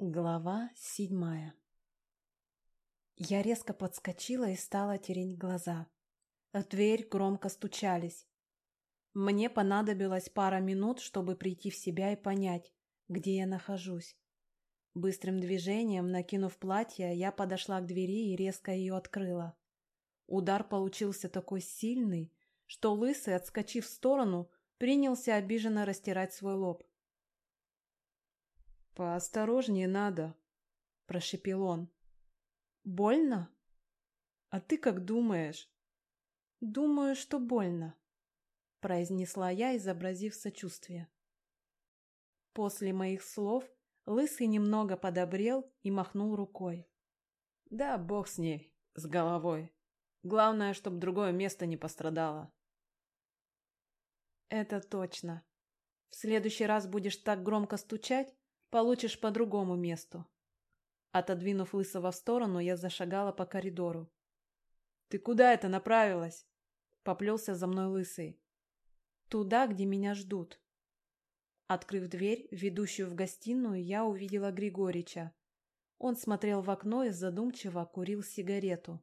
Глава седьмая Я резко подскочила и стала тереть глаза. В дверь громко стучались. Мне понадобилось пара минут, чтобы прийти в себя и понять, где я нахожусь. Быстрым движением, накинув платье, я подошла к двери и резко ее открыла. Удар получился такой сильный, что Лысый, отскочив в сторону, принялся обиженно растирать свой лоб. «Поосторожнее надо», — прошепел он. «Больно?» «А ты как думаешь?» «Думаю, что больно», — произнесла я, изобразив сочувствие. После моих слов Лысый немного подобрел и махнул рукой. «Да, бог с ней, с головой. Главное, чтобы другое место не пострадало». «Это точно. В следующий раз будешь так громко стучать, Получишь по другому месту. Отодвинув Лысого в сторону, я зашагала по коридору. «Ты куда это направилась?» Поплелся за мной Лысый. «Туда, где меня ждут». Открыв дверь, ведущую в гостиную, я увидела Григорича. Он смотрел в окно и задумчиво курил сигарету.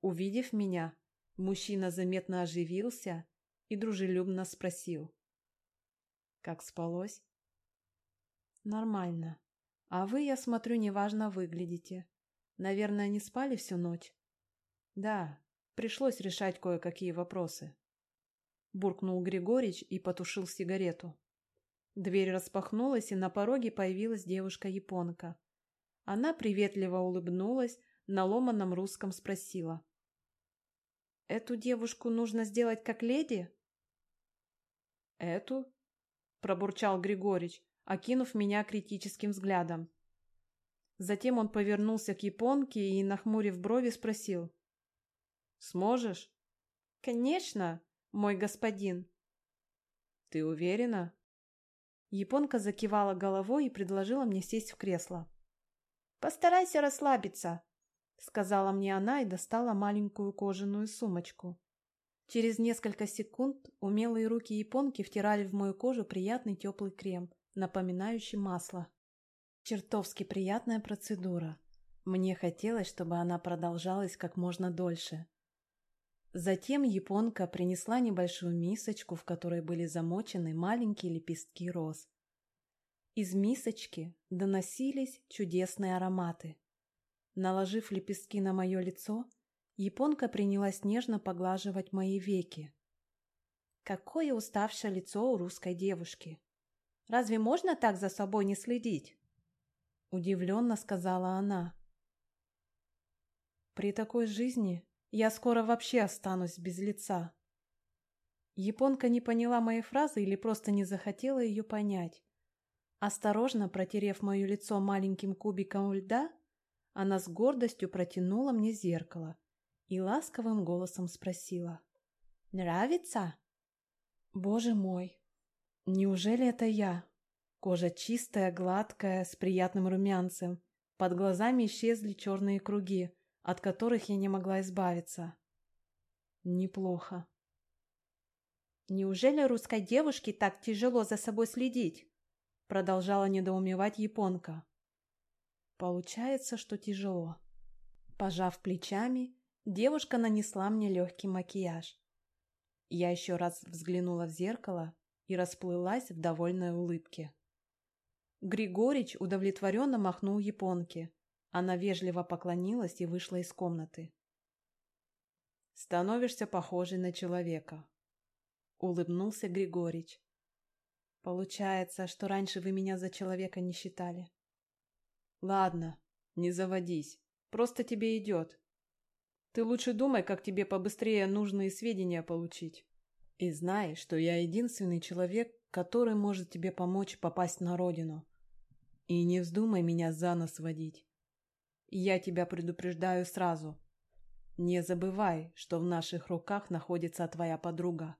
Увидев меня, мужчина заметно оживился и дружелюбно спросил. «Как спалось?» Нормально. А вы, я смотрю, неважно выглядите. Наверное, не спали всю ночь? Да, пришлось решать кое-какие вопросы. Буркнул Григорич и потушил сигарету. Дверь распахнулась, и на пороге появилась девушка-японка. Она приветливо улыбнулась, на ломаном русском спросила. «Эту девушку нужно сделать как леди?» «Эту?» – пробурчал Григорич, окинув меня критическим взглядом. Затем он повернулся к японке и, нахмурив брови, спросил. «Сможешь?» «Конечно, мой господин». «Ты уверена?» Японка закивала головой и предложила мне сесть в кресло. «Постарайся расслабиться», — сказала мне она и достала маленькую кожаную сумочку. Через несколько секунд умелые руки японки втирали в мою кожу приятный теплый крем — напоминающий масло. Чертовски приятная процедура. Мне хотелось, чтобы она продолжалась как можно дольше. Затем японка принесла небольшую мисочку, в которой были замочены маленькие лепестки роз. Из мисочки доносились чудесные ароматы. Наложив лепестки на мое лицо, японка принялась нежно поглаживать мои веки. Какое уставшее лицо у русской девушки! Разве можно так за собой не следить?» Удивленно сказала она. «При такой жизни я скоро вообще останусь без лица». Японка не поняла моей фразы или просто не захотела ее понять. Осторожно протерев мое лицо маленьким кубиком льда, она с гордостью протянула мне зеркало и ласковым голосом спросила. «Нравится?» «Боже мой, Неужели это я? Кожа чистая, гладкая, с приятным румянцем. Под глазами исчезли черные круги, от которых я не могла избавиться. Неплохо. Неужели русской девушке так тяжело за собой следить? Продолжала недоумевать японка. Получается, что тяжело. Пожав плечами, девушка нанесла мне легкий макияж. Я еще раз взглянула в зеркало и расплылась в довольной улыбке. Григорич удовлетворенно махнул японке. Она вежливо поклонилась и вышла из комнаты. «Становишься похожей на человека», — улыбнулся Григорич. «Получается, что раньше вы меня за человека не считали». «Ладно, не заводись, просто тебе идет. Ты лучше думай, как тебе побыстрее нужные сведения получить». И знай, что я единственный человек, который может тебе помочь попасть на родину. И не вздумай меня за нос водить. Я тебя предупреждаю сразу. Не забывай, что в наших руках находится твоя подруга.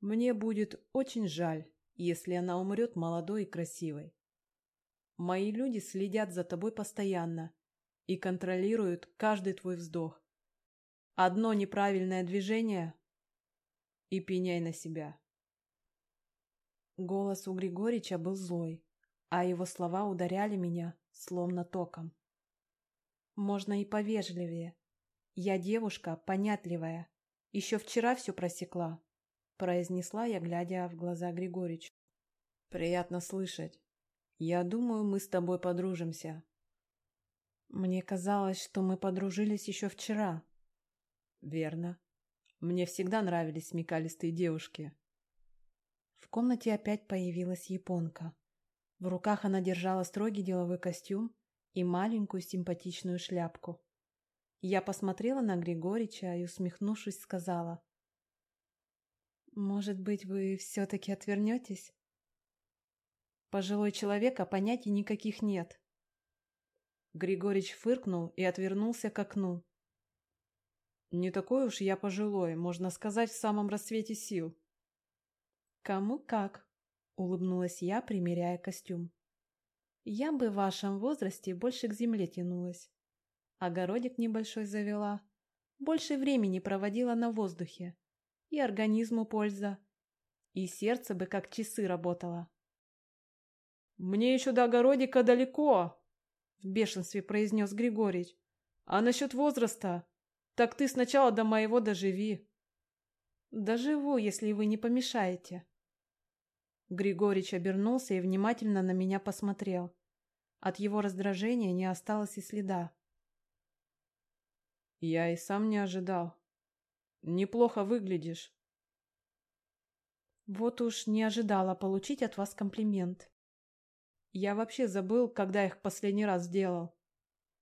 Мне будет очень жаль, если она умрет молодой и красивой. Мои люди следят за тобой постоянно и контролируют каждый твой вздох. Одно неправильное движение и пеняй на себя. Голос у Григорича был злой. а его слова ударяли меня, словно током. Можно и повежливее. Я девушка понятливая. Еще вчера все просекла, произнесла я, глядя в глаза Григоричу. Приятно слышать. Я думаю, мы с тобой подружимся. Мне казалось, что мы подружились еще вчера. Верно. Мне всегда нравились смекалистые девушки. В комнате опять появилась японка. В руках она держала строгий деловой костюм и маленькую симпатичную шляпку. Я посмотрела на Григорича и, усмехнувшись, сказала. «Может быть, вы все-таки отвернетесь?» Пожилой человек, а понятий никаких нет. Григорич фыркнул и отвернулся к окну. «Не такой уж я пожилой, можно сказать, в самом расцвете сил». «Кому как», — улыбнулась я, примеряя костюм. «Я бы в вашем возрасте больше к земле тянулась. Огородик небольшой завела, больше времени проводила на воздухе. И организму польза, и сердце бы как часы работало». «Мне еще до огородика далеко», — в бешенстве произнес Григорий. «А насчет возраста? Так ты сначала до моего доживи». «Доживу, если вы не помешаете». Григорич обернулся и внимательно на меня посмотрел. От его раздражения не осталось и следа. «Я и сам не ожидал. Неплохо выглядишь». «Вот уж не ожидала получить от вас комплимент». Я вообще забыл, когда их последний раз сделал.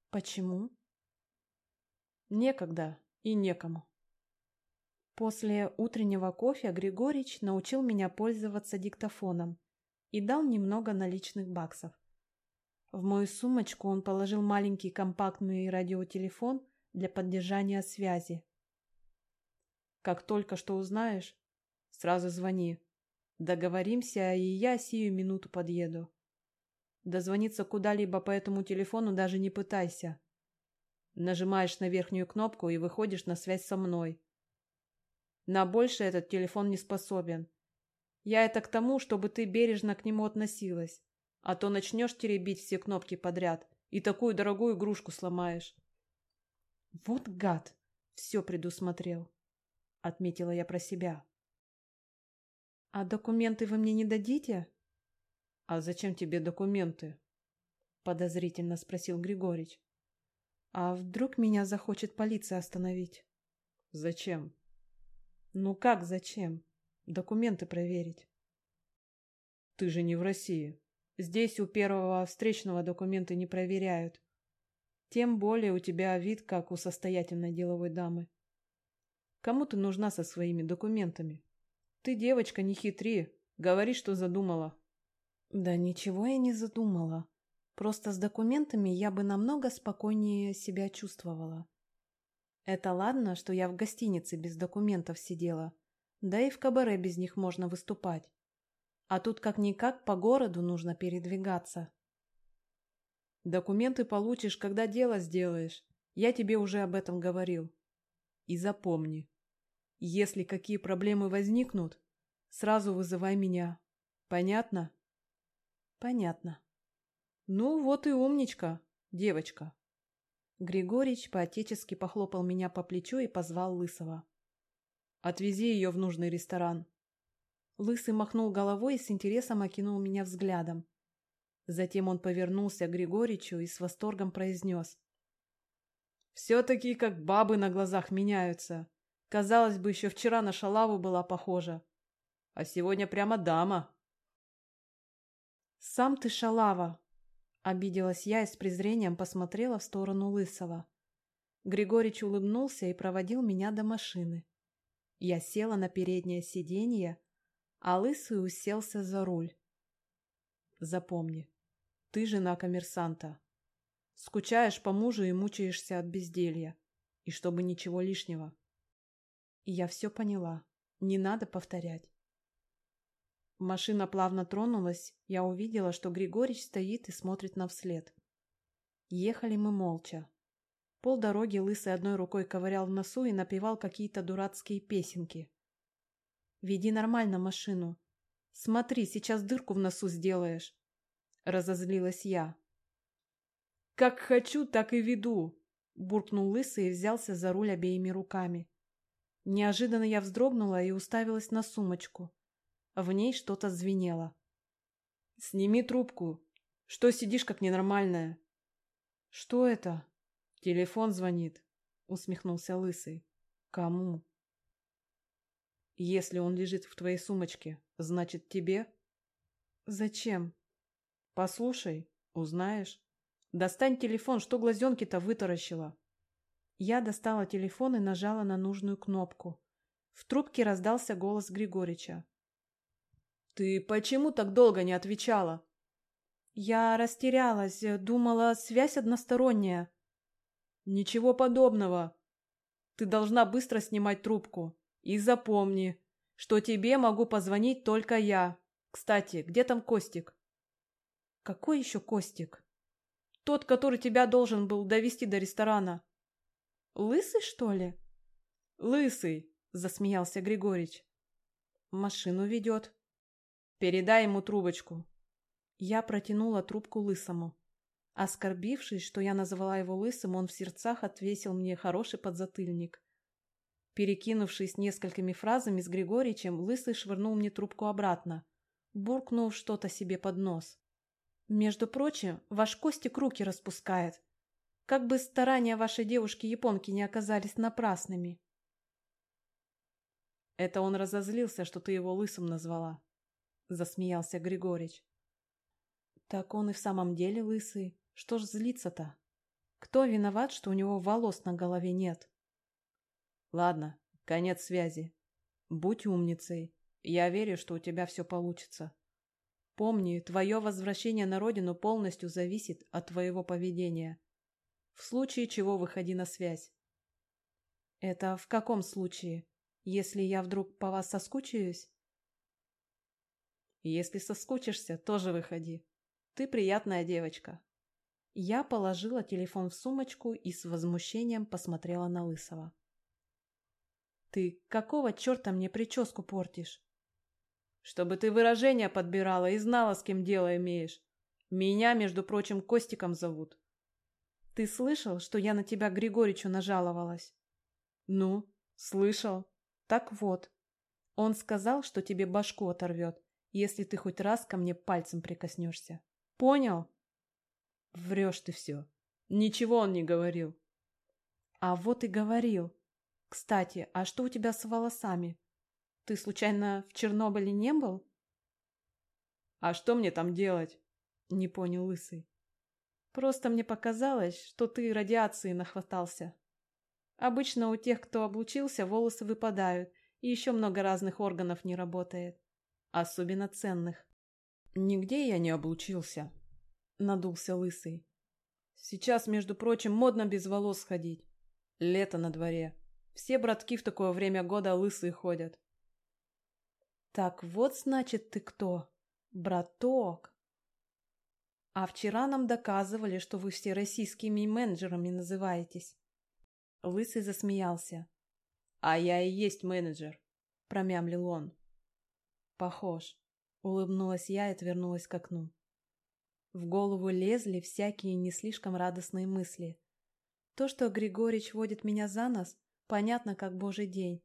Почему? Некогда и некому. После утреннего кофе Григорич научил меня пользоваться диктофоном и дал немного наличных баксов. В мою сумочку он положил маленький компактный радиотелефон для поддержания связи. Как только что узнаешь, сразу звони. Договоримся, и я сию минуту подъеду. Дозвониться куда-либо по этому телефону даже не пытайся. Нажимаешь на верхнюю кнопку и выходишь на связь со мной. На больше этот телефон не способен. Я это к тому, чтобы ты бережно к нему относилась. А то начнешь теребить все кнопки подряд и такую дорогую игрушку сломаешь. Вот гад! Все предусмотрел. Отметила я про себя. А документы вы мне не дадите? «А зачем тебе документы?» Подозрительно спросил Григорич. «А вдруг меня захочет полиция остановить?» «Зачем?» «Ну как зачем? Документы проверить». «Ты же не в России. Здесь у первого встречного документы не проверяют. Тем более у тебя вид, как у состоятельной деловой дамы. Кому ты нужна со своими документами? Ты, девочка, не хитри. Говори, что задумала». Да ничего я не задумала. Просто с документами я бы намного спокойнее себя чувствовала. Это ладно, что я в гостинице без документов сидела. Да и в кабаре без них можно выступать. А тут как-никак по городу нужно передвигаться. Документы получишь, когда дело сделаешь. Я тебе уже об этом говорил. И запомни, если какие проблемы возникнут, сразу вызывай меня. Понятно? Понятно. Ну, вот и умничка, девочка. Григорич поотечески похлопал меня по плечу и позвал Лысого. Отвези ее в нужный ресторан. Лысый махнул головой и с интересом окинул меня взглядом. Затем он повернулся к Григоричу и с восторгом произнес. «Все-таки как бабы на глазах меняются. Казалось бы, еще вчера на шалаву была похожа. А сегодня прямо дама». «Сам ты шалава!» Обиделась я и с презрением посмотрела в сторону Лысого. Григорич улыбнулся и проводил меня до машины. Я села на переднее сиденье, а Лысый уселся за руль. Запомни, ты жена коммерсанта. Скучаешь по мужу и мучаешься от безделья. И чтобы ничего лишнего. Я все поняла. Не надо повторять. Машина плавно тронулась, я увидела, что Григорич стоит и смотрит нам вслед. Ехали мы молча. Пол дороги лысый одной рукой ковырял в носу и напевал какие-то дурацкие песенки. «Веди нормально машину. Смотри, сейчас дырку в носу сделаешь». Разозлилась я. «Как хочу, так и веду!» Буркнул лысый и взялся за руль обеими руками. Неожиданно я вздрогнула и уставилась на сумочку. В ней что-то звенело. «Сними трубку. Что сидишь как ненормальная?» «Что это?» «Телефон звонит», — усмехнулся Лысый. «Кому?» «Если он лежит в твоей сумочке, значит тебе?» «Зачем?» «Послушай, узнаешь. Достань телефон, что глазенки-то вытаращила?» Я достала телефон и нажала на нужную кнопку. В трубке раздался голос Григорича. «Ты почему так долго не отвечала?» Я растерялась, думала, связь односторонняя. «Ничего подобного. Ты должна быстро снимать трубку. И запомни, что тебе могу позвонить только я. Кстати, где там Костик?» «Какой еще Костик?» «Тот, который тебя должен был довести до ресторана». Лысый, что ли? Лысый, засмеялся Григорич. Машину ведет. Передай ему трубочку. Я протянула трубку лысому. Оскорбившись, что я назвала его лысым, он в сердцах отвесил мне хороший подзатыльник. Перекинувшись несколькими фразами с Григоричем, лысый швырнул мне трубку обратно, буркнув что-то себе под нос. «Между прочим, ваш Костик руки распускает. Как бы старания вашей девушки-японки не оказались напрасными. Это он разозлился, что ты его лысым назвала, засмеялся Григорич. Так он и в самом деле лысый. Что ж злиться-то? Кто виноват, что у него волос на голове нет? Ладно, конец связи. Будь умницей. Я верю, что у тебя все получится. Помни, твое возвращение на родину полностью зависит от твоего поведения. В случае чего выходи на связь. Это в каком случае? Если я вдруг по вас соскучаюсь? Если соскучишься, тоже выходи. Ты приятная девочка. Я положила телефон в сумочку и с возмущением посмотрела на Лысого. Ты какого черта мне прическу портишь? Чтобы ты выражения подбирала и знала, с кем дело имеешь. Меня, между прочим, Костиком зовут. Ты слышал, что я на тебя Григоричу нажаловалась? Ну, слышал. Так вот, он сказал, что тебе башку оторвет, если ты хоть раз ко мне пальцем прикоснешься. Понял? Врешь ты все. Ничего он не говорил. А вот и говорил. Кстати, а что у тебя с волосами? Ты случайно в Чернобыле не был? А что мне там делать? Не понял Лысый. Просто мне показалось, что ты радиации нахватался. Обычно у тех, кто облучился, волосы выпадают, и еще много разных органов не работает. Особенно ценных. Нигде я не облучился, надулся лысый. Сейчас, между прочим, модно без волос ходить. Лето на дворе. Все братки в такое время года лысые ходят. Так вот, значит, ты кто? Браток. А вчера нам доказывали, что вы все российскими менеджерами называетесь. Лысый засмеялся. А я и есть менеджер, промямлил он. Похож. Улыбнулась я и отвернулась к окну. В голову лезли всякие не слишком радостные мысли. То, что Григорич водит меня за нос, понятно как божий день.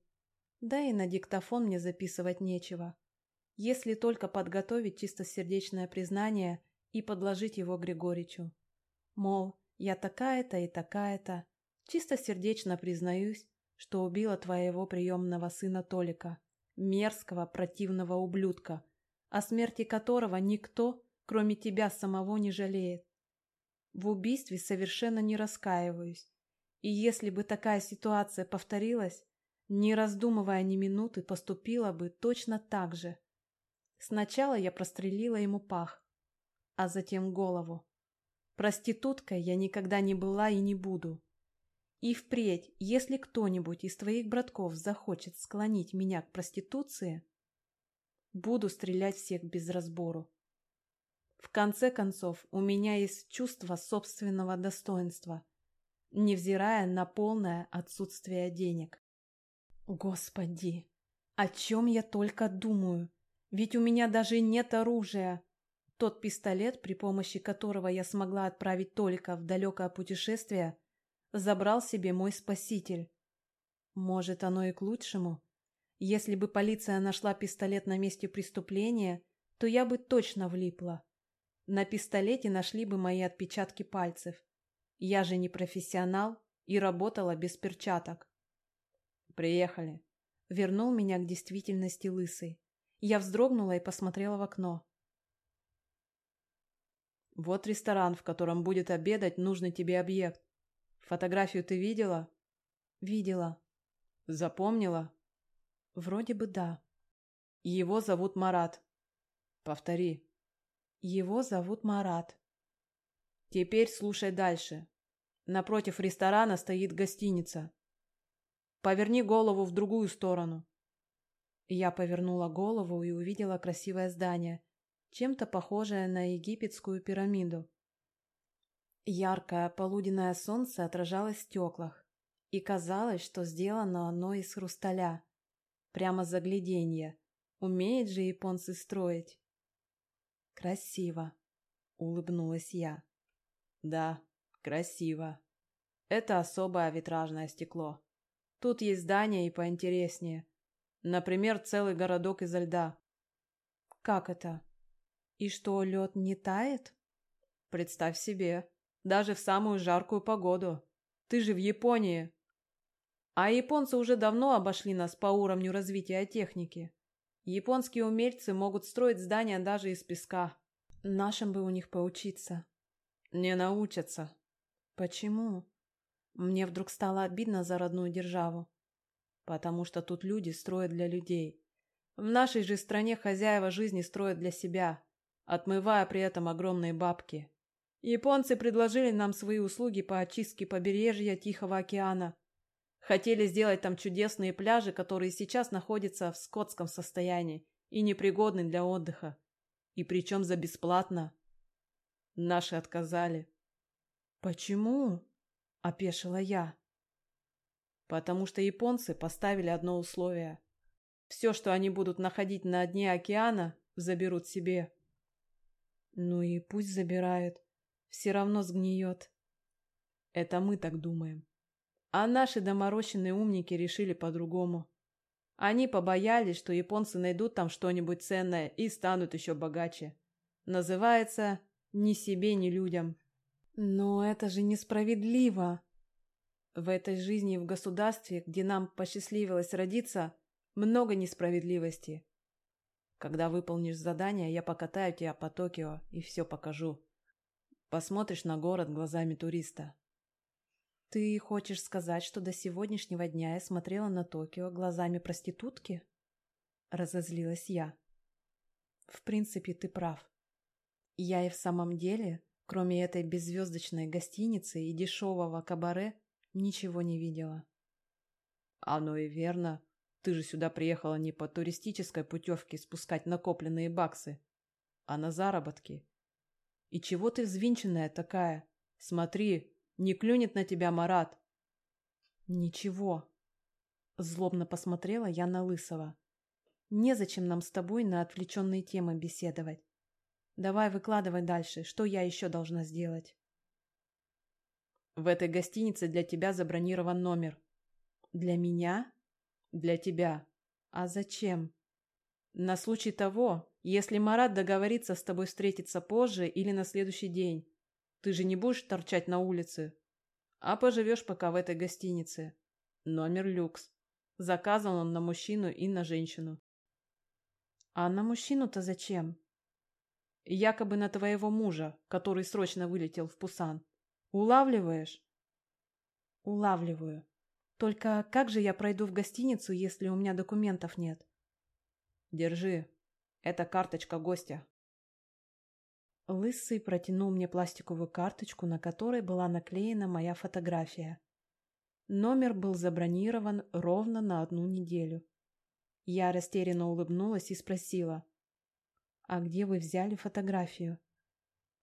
Да и на диктофон мне записывать нечего. Если только подготовить чистосердечное признание и подложить его Григоричу. Мол, я такая-то и такая-то, чисто сердечно признаюсь, что убила твоего приемного сына Толика, мерзкого противного ублюдка, о смерти которого никто, кроме тебя самого, не жалеет. В убийстве совершенно не раскаиваюсь, и если бы такая ситуация повторилась, не раздумывая ни минуты, поступила бы точно так же. Сначала я прострелила ему пах, а затем голову. Проституткой я никогда не была и не буду. И впредь, если кто-нибудь из твоих братков захочет склонить меня к проституции, буду стрелять всех без разбору. В конце концов, у меня есть чувство собственного достоинства, невзирая на полное отсутствие денег. Господи, о чем я только думаю? Ведь у меня даже нет оружия. Тот пистолет, при помощи которого я смогла отправить Толика в далекое путешествие, забрал себе мой спаситель. Может, оно и к лучшему. Если бы полиция нашла пистолет на месте преступления, то я бы точно влипла. На пистолете нашли бы мои отпечатки пальцев. Я же не профессионал и работала без перчаток. Приехали. Вернул меня к действительности лысый. Я вздрогнула и посмотрела в окно. Вот ресторан, в котором будет обедать нужный тебе объект. Фотографию ты видела? Видела. Запомнила? Вроде бы да. Его зовут Марат. Повтори. Его зовут Марат. Теперь слушай дальше. Напротив ресторана стоит гостиница. Поверни голову в другую сторону. Я повернула голову и увидела красивое здание, чем-то похожее на египетскую пирамиду. Яркое полуденное солнце отражалось в стеклах, и казалось, что сделано оно из хрусталя. Прямо загляденье. Умеют же японцы строить. Красиво, улыбнулась я. Да, красиво. Это особое витражное стекло. Тут есть здания и поинтереснее. Например, целый городок изо льда. Как это? И что, лед не тает? Представь себе, даже в самую жаркую погоду. Ты же в Японии. А японцы уже давно обошли нас по уровню развития техники. Японские умельцы могут строить здания даже из песка. Нашим бы у них поучиться. Не научатся. Почему? Мне вдруг стало обидно за родную державу. Потому что тут люди строят для людей. В нашей же стране хозяева жизни строят для себя, отмывая при этом огромные бабки. Японцы предложили нам свои услуги по очистке побережья Тихого океана. Хотели сделать там чудесные пляжи, которые сейчас находятся в скотском состоянии и непригодны для отдыха. И причем за бесплатно. Наши отказали. «Почему?» — опешила я. «Потому что японцы поставили одно условие. Все, что они будут находить на дне океана, заберут себе». «Ну и пусть забирают. Все равно сгниет». «Это мы так думаем. А наши доморощенные умники решили по-другому. Они побоялись, что японцы найдут там что-нибудь ценное и станут еще богаче. Называется ни себе, ни людям. Но это же несправедливо. В этой жизни и в государстве, где нам посчастливилось родиться, много несправедливости. Когда выполнишь задание, я покатаю тебя по Токио и все покажу. Посмотришь на город глазами туриста. Ты хочешь сказать, что до сегодняшнего дня я смотрела на Токио глазами проститутки? Разозлилась я. В принципе, ты прав. Я и в самом деле, кроме этой беззвездочной гостиницы и дешевого кабаре, ничего не видела. Оно и верно. Ты же сюда приехала не по туристической путевке спускать накопленные баксы, а на заработки. И чего ты взвинченная такая? Смотри, не клюнет на тебя Марат. Ничего. Злобно посмотрела я на Лысого. Незачем нам с тобой на отвлеченные темы беседовать. Давай выкладывай дальше, что я еще должна сделать. В этой гостинице для тебя забронирован номер. Для меня? Для тебя. А зачем? На случай того, если Марат договорится с тобой встретиться позже или на следующий день. Ты же не будешь торчать на улице, а поживешь пока в этой гостинице. Номер люкс. Заказан он на мужчину и на женщину. А на мужчину-то зачем? Якобы на твоего мужа, который срочно вылетел в Пусан. Улавливаешь? Улавливаю. Только как же я пройду в гостиницу, если у меня документов нет? Держи. Это карточка гостя. Лысый протянул мне пластиковую карточку, на которой была наклеена моя фотография. Номер был забронирован ровно на одну неделю. Я растерянно улыбнулась и спросила, «А где вы взяли фотографию?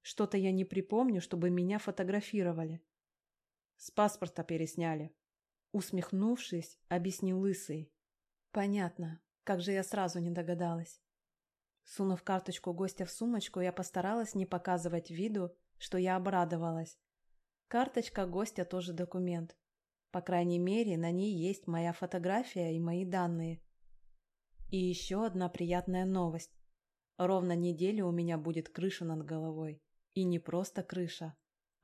Что-то я не припомню, чтобы меня фотографировали». «С паспорта пересняли», — усмехнувшись, объяснил Лысый. «Понятно. Как же я сразу не догадалась». Сунув карточку гостя в сумочку, я постаралась не показывать виду, что я обрадовалась. Карточка гостя тоже документ. По крайней мере, на ней есть моя фотография и мои данные. И еще одна приятная новость. Ровно неделю у меня будет крыша над головой. И не просто крыша,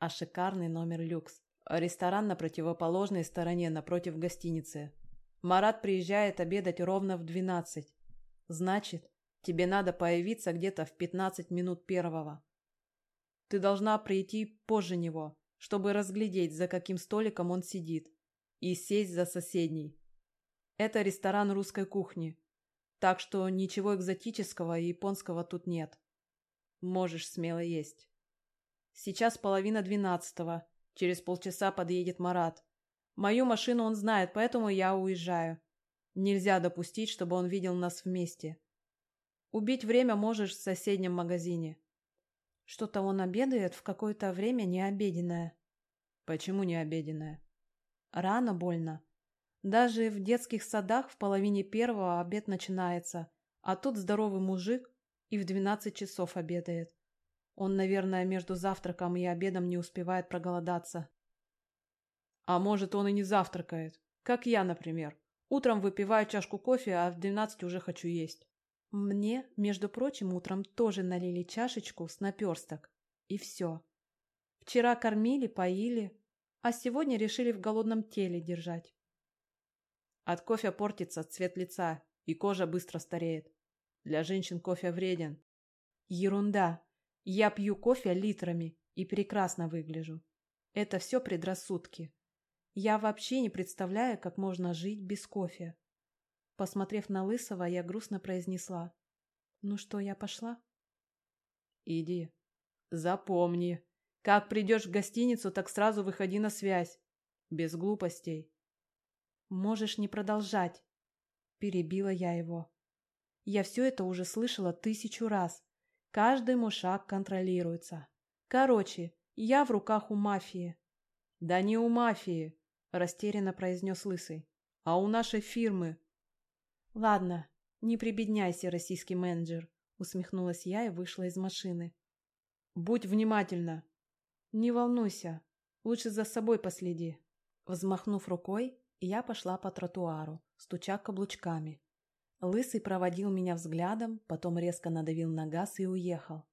а шикарный номер люкс. Ресторан на противоположной стороне, напротив гостиницы. Марат приезжает обедать ровно в двенадцать. Значит, Тебе надо появиться где-то в 15 минут первого. Ты должна прийти позже него, чтобы разглядеть, за каким столиком он сидит, и сесть за соседний. Это ресторан русской кухни, так что ничего экзотического и японского тут нет. Можешь смело есть. Сейчас половина двенадцатого. Через полчаса подъедет Марат. Мою машину он знает, поэтому я уезжаю. Нельзя допустить, чтобы он видел нас вместе. Убить время можешь в соседнем магазине. Что-то он обедает в какое-то время необеденное. Почему необеденное? Рано больно. Даже в детских садах в половине первого обед начинается, а тут здоровый мужик и в двенадцать часов обедает. Он, наверное, между завтраком и обедом не успевает проголодаться. А может, он и не завтракает. Как я, например. Утром выпиваю чашку кофе, а в двенадцать уже хочу есть. Мне, между прочим, утром тоже налили чашечку с наперсток. И все. Вчера кормили, поили, а сегодня решили в голодном теле держать. От кофе портится цвет лица, и кожа быстро стареет. Для женщин кофе вреден. Ерунда. Я пью кофе литрами и прекрасно выгляжу. Это все предрассудки. Я вообще не представляю, как можно жить без кофе. Посмотрев на Лысого, я грустно произнесла. «Ну что, я пошла?» «Иди. Запомни. Как придешь в гостиницу, так сразу выходи на связь. Без глупостей». «Можешь не продолжать», — перебила я его. «Я все это уже слышала тысячу раз. Каждый мой шаг контролируется. Короче, я в руках у мафии». «Да не у мафии», — растерянно произнес Лысый, — «а у нашей фирмы». «Ладно, не прибедняйся, российский менеджер», — усмехнулась я и вышла из машины. «Будь внимательна». «Не волнуйся, лучше за собой последи». Взмахнув рукой, я пошла по тротуару, стуча каблучками. Лысый проводил меня взглядом, потом резко надавил на газ и уехал.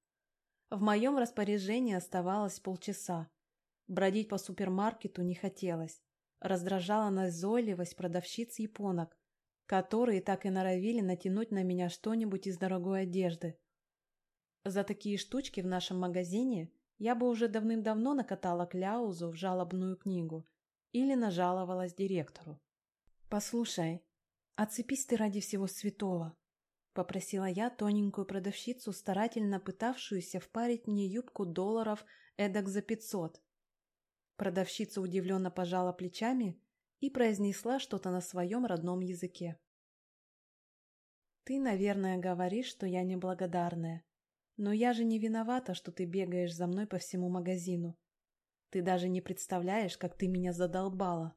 В моем распоряжении оставалось полчаса. Бродить по супермаркету не хотелось. Раздражала назойливость продавщиц японок, которые так и норовили натянуть на меня что-нибудь из дорогой одежды. За такие штучки в нашем магазине я бы уже давным-давно накатала кляузу в жалобную книгу или нажаловалась директору. «Послушай, отцепись ты ради всего святого», — попросила я тоненькую продавщицу, старательно пытавшуюся впарить мне юбку долларов эдак за пятьсот. Продавщица удивленно пожала плечами и произнесла что-то на своем родном языке. «Ты, наверное, говоришь, что я неблагодарная. Но я же не виновата, что ты бегаешь за мной по всему магазину. Ты даже не представляешь, как ты меня задолбала».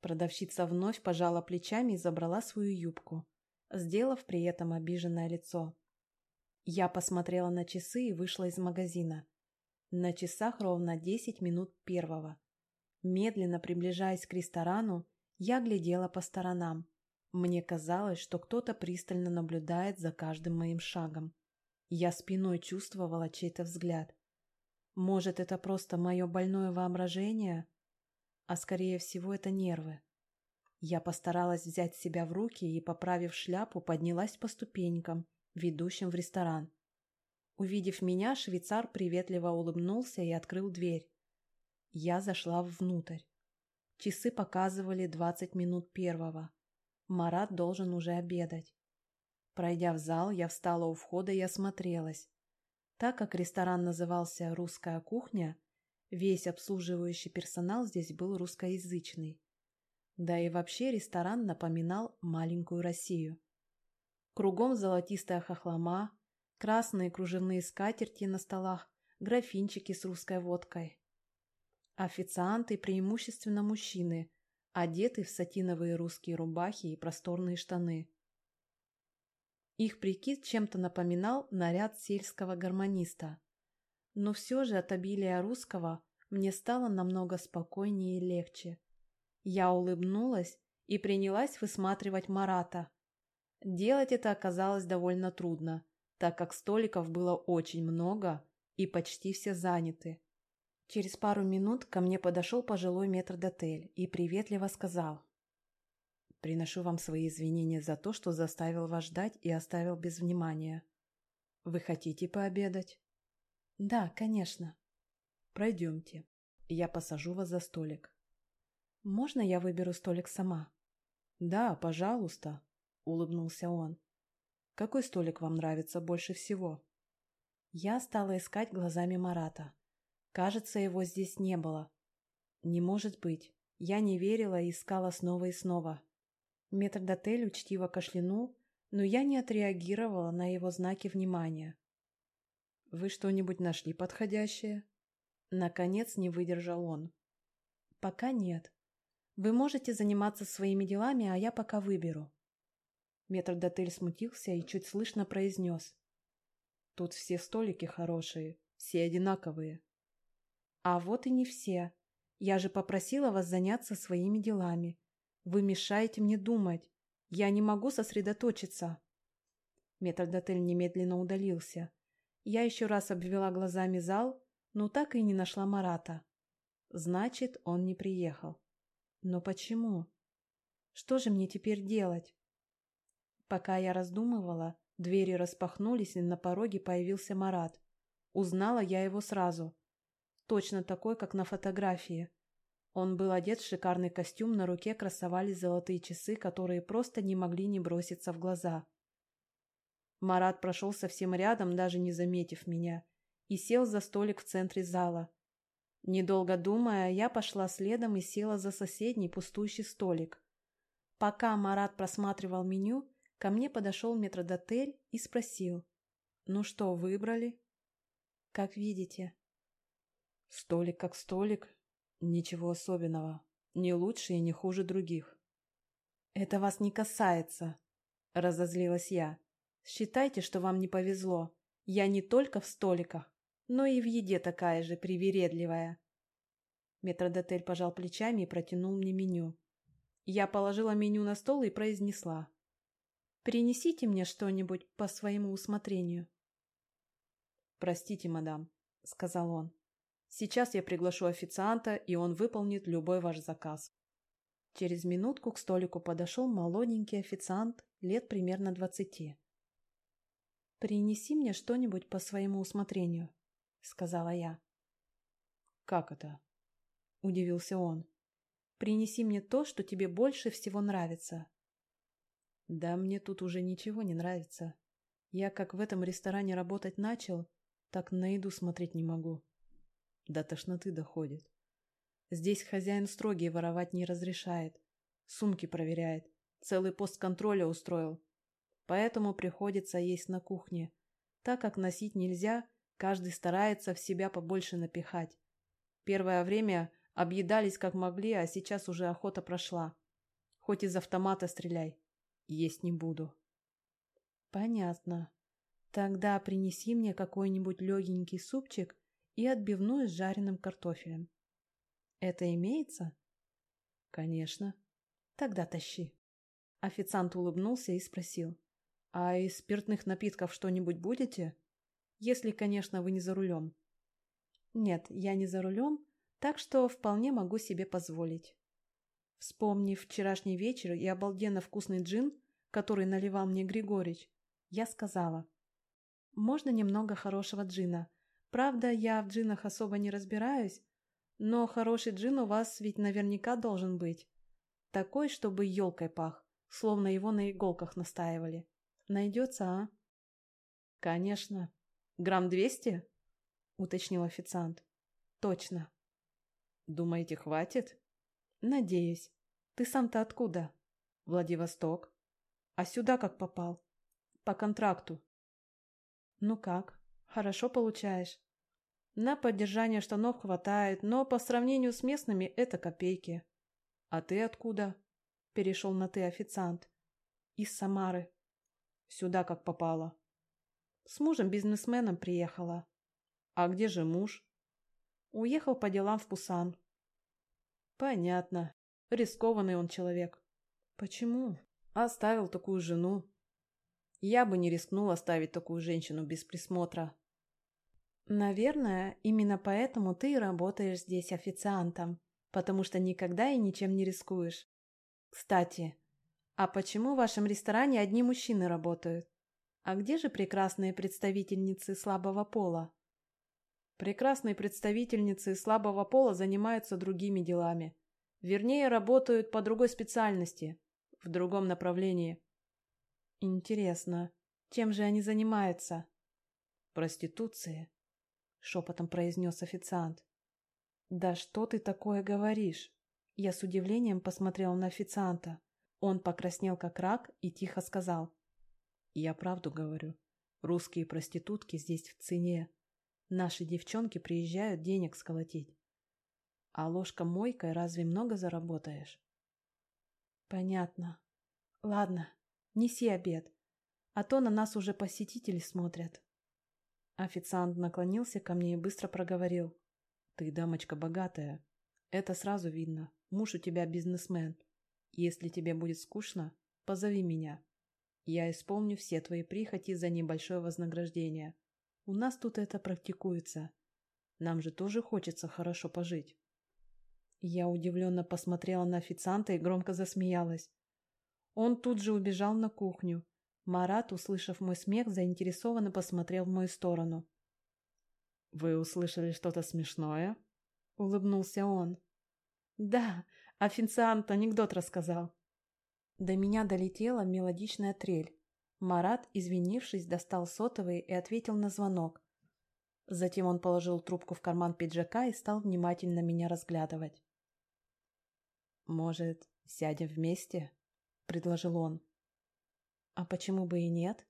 Продавщица вновь пожала плечами и забрала свою юбку, сделав при этом обиженное лицо. Я посмотрела на часы и вышла из магазина. На часах ровно десять минут первого. Медленно приближаясь к ресторану, я глядела по сторонам. Мне казалось, что кто-то пристально наблюдает за каждым моим шагом. Я спиной чувствовала чей-то взгляд. Может, это просто мое больное воображение? А скорее всего, это нервы. Я постаралась взять себя в руки и, поправив шляпу, поднялась по ступенькам, ведущим в ресторан. Увидев меня, швейцар приветливо улыбнулся и открыл дверь. Я зашла внутрь. Часы показывали двадцать минут первого. Марат должен уже обедать. Пройдя в зал, я встала у входа и осмотрелась. Так как ресторан назывался «Русская кухня», весь обслуживающий персонал здесь был русскоязычный. Да и вообще ресторан напоминал маленькую Россию. Кругом золотистая хохлома, красные кружевные скатерти на столах, графинчики с русской водкой. Официанты преимущественно мужчины, одеты в сатиновые русские рубахи и просторные штаны. Их прикид чем-то напоминал наряд сельского гармониста. Но все же от обилия русского мне стало намного спокойнее и легче. Я улыбнулась и принялась высматривать Марата. Делать это оказалось довольно трудно, так как столиков было очень много и почти все заняты. Через пару минут ко мне подошел пожилой метрдотель и приветливо сказал. «Приношу вам свои извинения за то, что заставил вас ждать и оставил без внимания. Вы хотите пообедать?» «Да, конечно». «Пройдемте. Я посажу вас за столик». «Можно я выберу столик сама?» «Да, пожалуйста», — улыбнулся он. «Какой столик вам нравится больше всего?» Я стала искать глазами Марата. Кажется, его здесь не было. Не может быть. Я не верила и искала снова и снова. Метрдотель учтиво кашлянул, но я не отреагировала на его знаки внимания. «Вы что-нибудь нашли подходящее?» Наконец не выдержал он. «Пока нет. Вы можете заниматься своими делами, а я пока выберу». Метрдотель смутился и чуть слышно произнес. «Тут все столики хорошие, все одинаковые. А вот и не все. Я же попросила вас заняться своими делами. Вы мешаете мне думать. Я не могу сосредоточиться. Метрдотель немедленно удалился. Я еще раз обвела глазами зал, но так и не нашла Марата. Значит, он не приехал. Но почему? Что же мне теперь делать? Пока я раздумывала, двери распахнулись, и на пороге появился Марат. Узнала я его сразу точно такой, как на фотографии. Он был одет в шикарный костюм, на руке красовались золотые часы, которые просто не могли не броситься в глаза. Марат прошел совсем рядом, даже не заметив меня, и сел за столик в центре зала. Недолго думая, я пошла следом и села за соседний пустующий столик. Пока Марат просматривал меню, ко мне подошел метродотель и спросил. «Ну что, выбрали?» «Как видите», Столик как столик, ничего особенного, не лучше и не хуже других. «Это вас не касается», — разозлилась я. «Считайте, что вам не повезло. Я не только в столиках, но и в еде такая же привередливая». Метродотель пожал плечами и протянул мне меню. Я положила меню на стол и произнесла. «Принесите мне что-нибудь по своему усмотрению». «Простите, мадам», — сказал он. Сейчас я приглашу официанта, и он выполнит любой ваш заказ. Через минутку к столику подошел молоденький официант лет примерно двадцати. «Принеси мне что-нибудь по своему усмотрению», — сказала я. «Как это?» — удивился он. «Принеси мне то, что тебе больше всего нравится». «Да мне тут уже ничего не нравится. Я как в этом ресторане работать начал, так на еду смотреть не могу». До тошноты доходит. Здесь хозяин строгий воровать не разрешает. Сумки проверяет. Целый пост контроля устроил. Поэтому приходится есть на кухне. Так как носить нельзя, каждый старается в себя побольше напихать. Первое время объедались как могли, а сейчас уже охота прошла. Хоть из автомата стреляй. Есть не буду. Понятно. Тогда принеси мне какой-нибудь легенький супчик и отбивную с жареным картофелем. Это имеется? Конечно. Тогда тащи. Официант улыбнулся и спросил. А из спиртных напитков что-нибудь будете? Если, конечно, вы не за рулем. Нет, я не за рулем, так что вполне могу себе позволить. Вспомнив вчерашний вечер и обалденно вкусный джин, который наливал мне Григорич, я сказала. Можно немного хорошего джина, Правда, я в джинах особо не разбираюсь, но хороший джин у вас ведь наверняка должен быть. Такой, чтобы елкой пах, словно его на иголках настаивали. Найдется, а? Конечно. Грамм двести? Уточнил официант. Точно. Думаете, хватит? Надеюсь. Ты сам-то откуда? Владивосток. А сюда как попал? По контракту. Ну как? Хорошо получаешь. На поддержание штанов хватает, но по сравнению с местными это копейки. А ты откуда? Перешел на ты официант. Из Самары. Сюда как попало. С мужем-бизнесменом приехала. А где же муж? Уехал по делам в Пусан. Понятно. Рискованный он человек. Почему? Оставил такую жену. Я бы не рискнул оставить такую женщину без присмотра. Наверное, именно поэтому ты работаешь здесь официантом, потому что никогда и ничем не рискуешь. Кстати, а почему в вашем ресторане одни мужчины работают? А где же прекрасные представительницы слабого пола? Прекрасные представительницы слабого пола занимаются другими делами. Вернее, работают по другой специальности, в другом направлении. Интересно, чем же они занимаются? Проституцией, шепотом произнес официант. Да что ты такое говоришь? Я с удивлением посмотрел на официанта. Он покраснел как рак и тихо сказал. Я правду говорю. Русские проститутки здесь в цене. Наши девчонки приезжают денег сколотить. А ложка-мойкой разве много заработаешь? Понятно. Ладно, неси обед, а то на нас уже посетители смотрят. Официант наклонился ко мне и быстро проговорил. Ты дамочка богатая. Это сразу видно. Муж у тебя бизнесмен. Если тебе будет скучно, позови меня. Я исполню все твои прихоти за небольшое вознаграждение. У нас тут это практикуется. Нам же тоже хочется хорошо пожить. Я удивленно посмотрела на официанта и громко засмеялась. Он тут же убежал на кухню. Марат, услышав мой смех, заинтересованно посмотрел в мою сторону. «Вы услышали что-то смешное?» — улыбнулся он. «Да, официант анекдот рассказал». До меня долетела мелодичная трель. Марат, извинившись, достал сотовый и ответил на звонок. Затем он положил трубку в карман пиджака и стал внимательно меня разглядывать. «Может, сядем вместе?» — предложил он. «А почему бы и нет?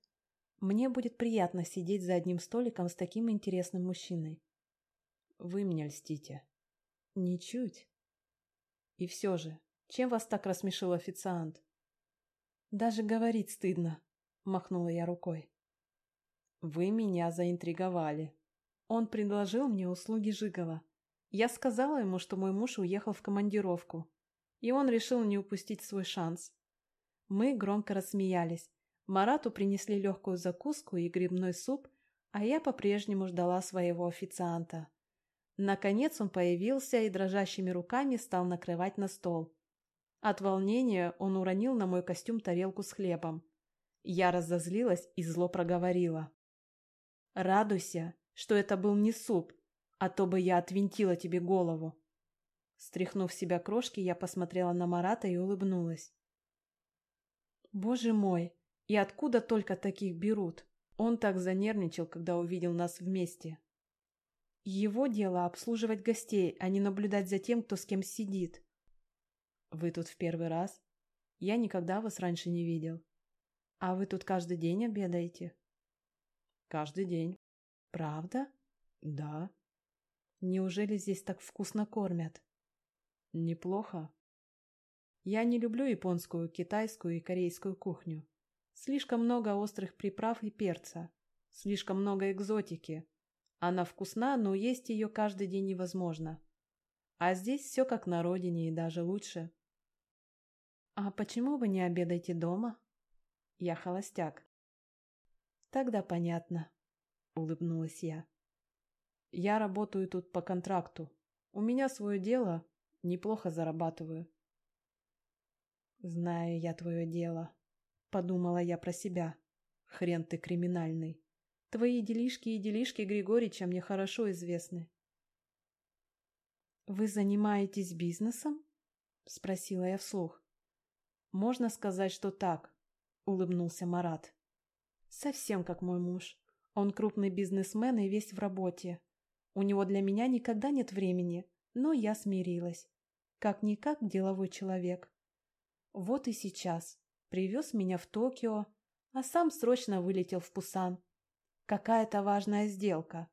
Мне будет приятно сидеть за одним столиком с таким интересным мужчиной». «Вы мне льстите». «Ничуть». «И все же, чем вас так рассмешил официант?» «Даже говорить стыдно», — махнула я рукой. «Вы меня заинтриговали». Он предложил мне услуги Жигова. Я сказала ему, что мой муж уехал в командировку, и он решил не упустить свой шанс. Мы громко рассмеялись. Марату принесли легкую закуску и грибной суп, а я по-прежнему ждала своего официанта. Наконец он появился и дрожащими руками стал накрывать на стол. От волнения он уронил на мой костюм тарелку с хлебом. Я разозлилась и зло проговорила. «Радуйся, что это был не суп, а то бы я отвинтила тебе голову». Стряхнув себя крошки, я посмотрела на Марата и улыбнулась. «Боже мой, и откуда только таких берут?» Он так занервничал, когда увидел нас вместе. Его дело обслуживать гостей, а не наблюдать за тем, кто с кем сидит. «Вы тут в первый раз? Я никогда вас раньше не видел. А вы тут каждый день обедаете?» «Каждый день». «Правда?» «Да». «Неужели здесь так вкусно кормят?» Неплохо. Я не люблю японскую, китайскую и корейскую кухню. Слишком много острых приправ и перца. Слишком много экзотики. Она вкусна, но есть ее каждый день невозможно. А здесь все как на родине и даже лучше. А почему вы не обедаете дома? Я холостяк. Тогда понятно, улыбнулась я. Я работаю тут по контракту. У меня свое дело, Неплохо зарабатываю. Знаю я твое дело, подумала я про себя. Хрен ты криминальный. Твои делишки и делишки Григорича мне хорошо известны. Вы занимаетесь бизнесом? Спросила я вслух. Можно сказать, что так, улыбнулся Марат. Совсем как мой муж. Он крупный бизнесмен и весь в работе. У него для меня никогда нет времени, но я смирилась. Как-никак деловой человек. Вот и сейчас. Привез меня в Токио, а сам срочно вылетел в Пусан. Какая-то важная сделка.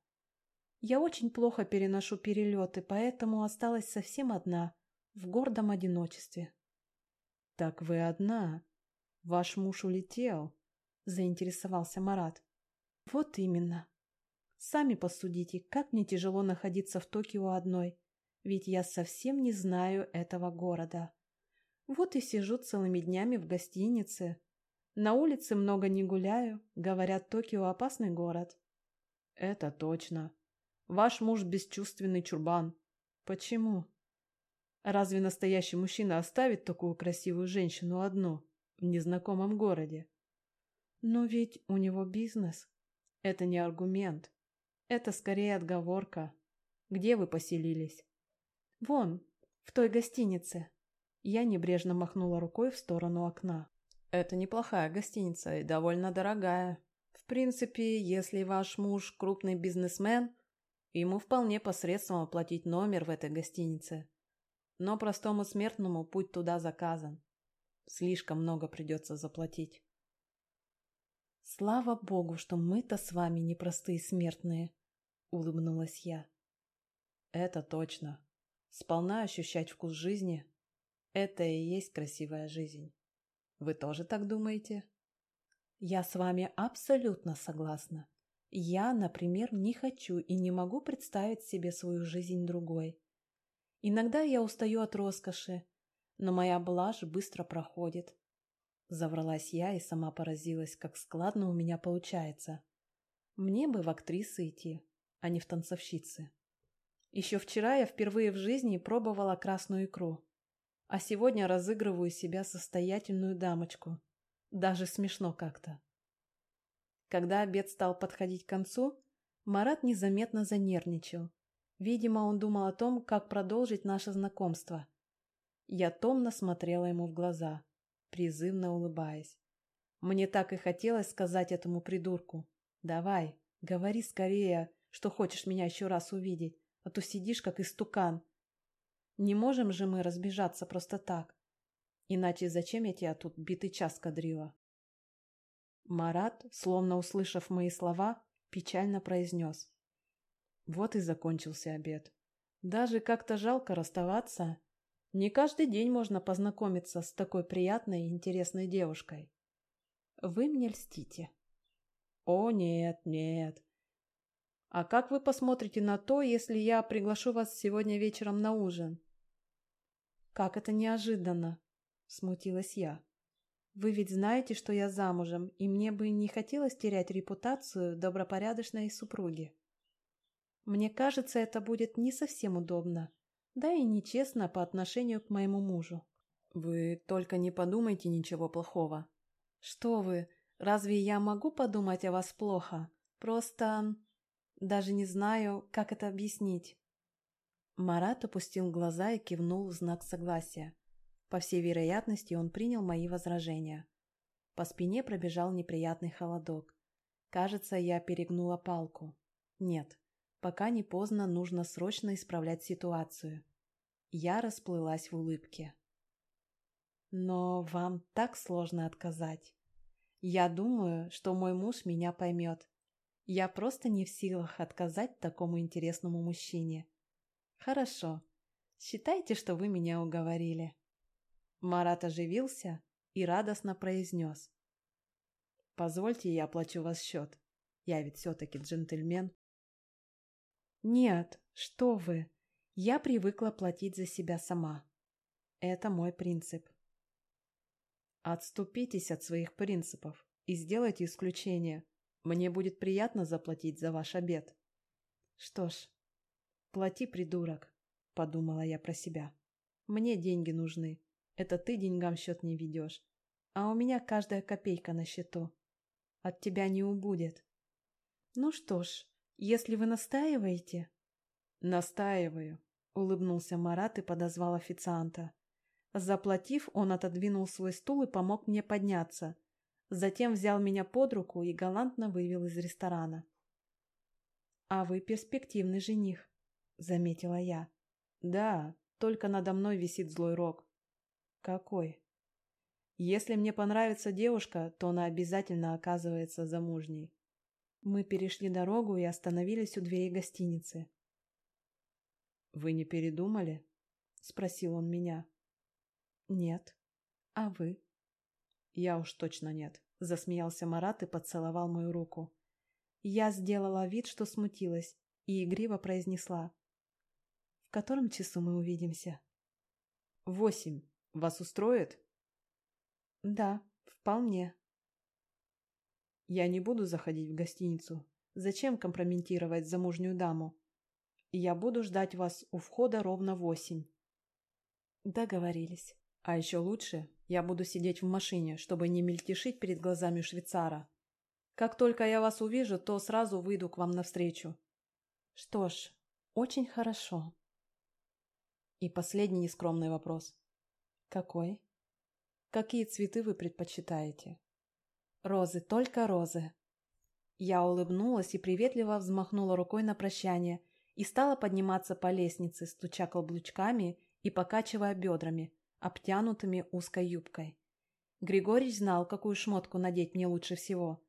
Я очень плохо переношу перелеты, поэтому осталась совсем одна, в гордом одиночестве. Так вы одна. Ваш муж улетел. заинтересовался Марат. Вот именно. Сами посудите, как мне тяжело находиться в Токио одной, ведь я совсем не знаю этого города. Вот и сижу целыми днями в гостинице. На улице много не гуляю, говорят, Токио опасный город. Это точно. Ваш муж бесчувственный чурбан. Почему? Разве настоящий мужчина оставит такую красивую женщину одну в незнакомом городе? Но ведь у него бизнес. Это не аргумент. Это скорее отговорка. Где вы поселились? Вон, в той гостинице. Я небрежно махнула рукой в сторону окна. Это неплохая гостиница и довольно дорогая. В принципе, если ваш муж крупный бизнесмен, ему вполне посредством оплатить номер в этой гостинице. Но простому смертному путь туда заказан. Слишком много придется заплатить. «Слава богу, что мы-то с вами непростые смертные», — улыбнулась я. «Это точно. Сполна ощущать вкус жизни — это и есть красивая жизнь. Вы тоже так думаете?» «Я с вами абсолютно согласна. Я, например, не хочу и не могу представить себе свою жизнь другой. Иногда я устаю от роскоши, но моя блажь быстро проходит. Завралась я и сама поразилась, как складно у меня получается. Мне бы в актрисы идти, а не в танцовщицы. Еще вчера я впервые в жизни пробовала красную икру, а сегодня разыгрываю себя состоятельную дамочку. Даже смешно как-то. Когда обед стал подходить к концу, Марат незаметно занервничал. Видимо, он думал о том, как продолжить наше знакомство. Я томно смотрела ему в глаза, призывно улыбаясь. Мне так и хотелось сказать этому придурку. «Давай, говори скорее, что хочешь меня еще раз увидеть, а то сидишь как истукан. Не можем же мы разбежаться просто так. Иначе зачем я тебя тут битый час кадрила?» Марат, словно услышав мои слова, печально произнес. Вот и закончился обед. Даже как-то жалко расставаться. Не каждый день можно познакомиться с такой приятной и интересной девушкой. Вы мне льстите. О, нет, нет. А как вы посмотрите на то, если я приглашу вас сегодня вечером на ужин? Как это неожиданно, смутилась я. Вы ведь знаете, что я замужем, и мне бы не хотелось терять репутацию добропорядочной супруги. Мне кажется, это будет не совсем удобно, да и нечестно по отношению к моему мужу. Вы только не подумайте ничего плохого. Что вы, разве я могу подумать о вас плохо? Просто... Даже не знаю, как это объяснить. Марат опустил глаза и кивнул в знак согласия. По всей вероятности, он принял мои возражения. По спине пробежал неприятный холодок. Кажется, я перегнула палку. Нет, Пока не поздно, нужно срочно исправлять ситуацию. Я расплылась в улыбке. Но вам так сложно отказать. Я думаю, что мой муж меня поймет. Я просто не в силах отказать такому интересному мужчине. Хорошо. Считайте, что вы меня уговорили. Марат оживился и радостно произнес. Позвольте, я оплачу вас счет. Я ведь все-таки джентльмен. Нет, что вы. Я привыкла платить за себя сама. Это мой принцип. Отступитесь от своих принципов и сделайте исключение. Мне будет приятно заплатить за ваш обед. Что ж, плати, придурок, подумала я про себя. Мне деньги нужны. Это ты деньгам счет не ведешь. А у меня каждая копейка на счету. От тебя не убудет. Ну что ж, если вы настаиваете...» «Настаиваю», — улыбнулся Марат и подозвал официанта. Заплатив, он отодвинул свой стул и помог мне подняться. Затем взял меня под руку и галантно вывел из ресторана. «А вы перспективный жених», — заметила я. «Да, только надо мной висит злой рог». «Какой?» «Если мне понравится девушка, то она обязательно оказывается замужней. Мы перешли дорогу и остановились у двери гостиницы. «Вы не передумали?» — спросил он меня. «Нет. А вы?» «Я уж точно нет. — засмеялся Марат и поцеловал мою руку. Я сделала вид, что смутилась, и игриво произнесла. «В котором часу мы увидимся?» «Восемь. Вас устроит?» «Да, вполне». «Я не буду заходить в гостиницу. Зачем компрометировать замужнюю даму? Я буду ждать вас у входа ровно восемь». «Договорились». А еще лучше, я буду сидеть в машине, чтобы не мельтешить перед глазами швейцара. Как только я вас увижу, то сразу выйду к вам навстречу. Что ж, очень хорошо. И последний нескромный вопрос. Какой? Какие цветы вы предпочитаете? Розы, только розы. Я улыбнулась и приветливо взмахнула рукой на прощание и стала подниматься по лестнице, стуча каблучками и покачивая бедрами, обтянутыми узкой юбкой. Григорий знал, какую шмотку надеть мне лучше всего.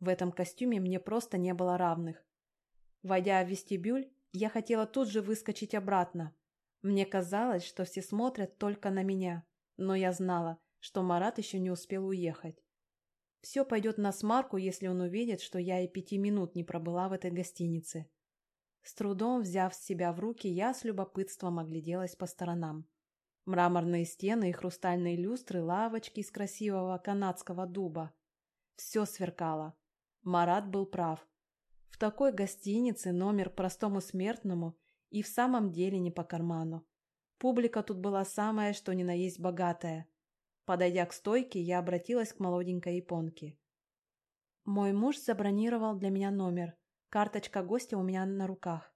В этом костюме мне просто не было равных. Войдя в вестибюль, я хотела тут же выскочить обратно. Мне казалось, что все смотрят только на меня, но я знала, что Марат еще не успел уехать. Все пойдет на смарку, если он увидит, что я и пяти минут не пробыла в этой гостинице. С трудом взяв себя в руки, я с любопытством огляделась по сторонам. Мраморные стены и хрустальные люстры, лавочки из красивого канадского дуба. Все сверкало. Марат был прав. В такой гостинице номер простому смертному и в самом деле не по карману. Публика тут была самая, что ни на есть богатая. Подойдя к стойке, я обратилась к молоденькой японке. Мой муж забронировал для меня номер. Карточка гостя у меня на руках.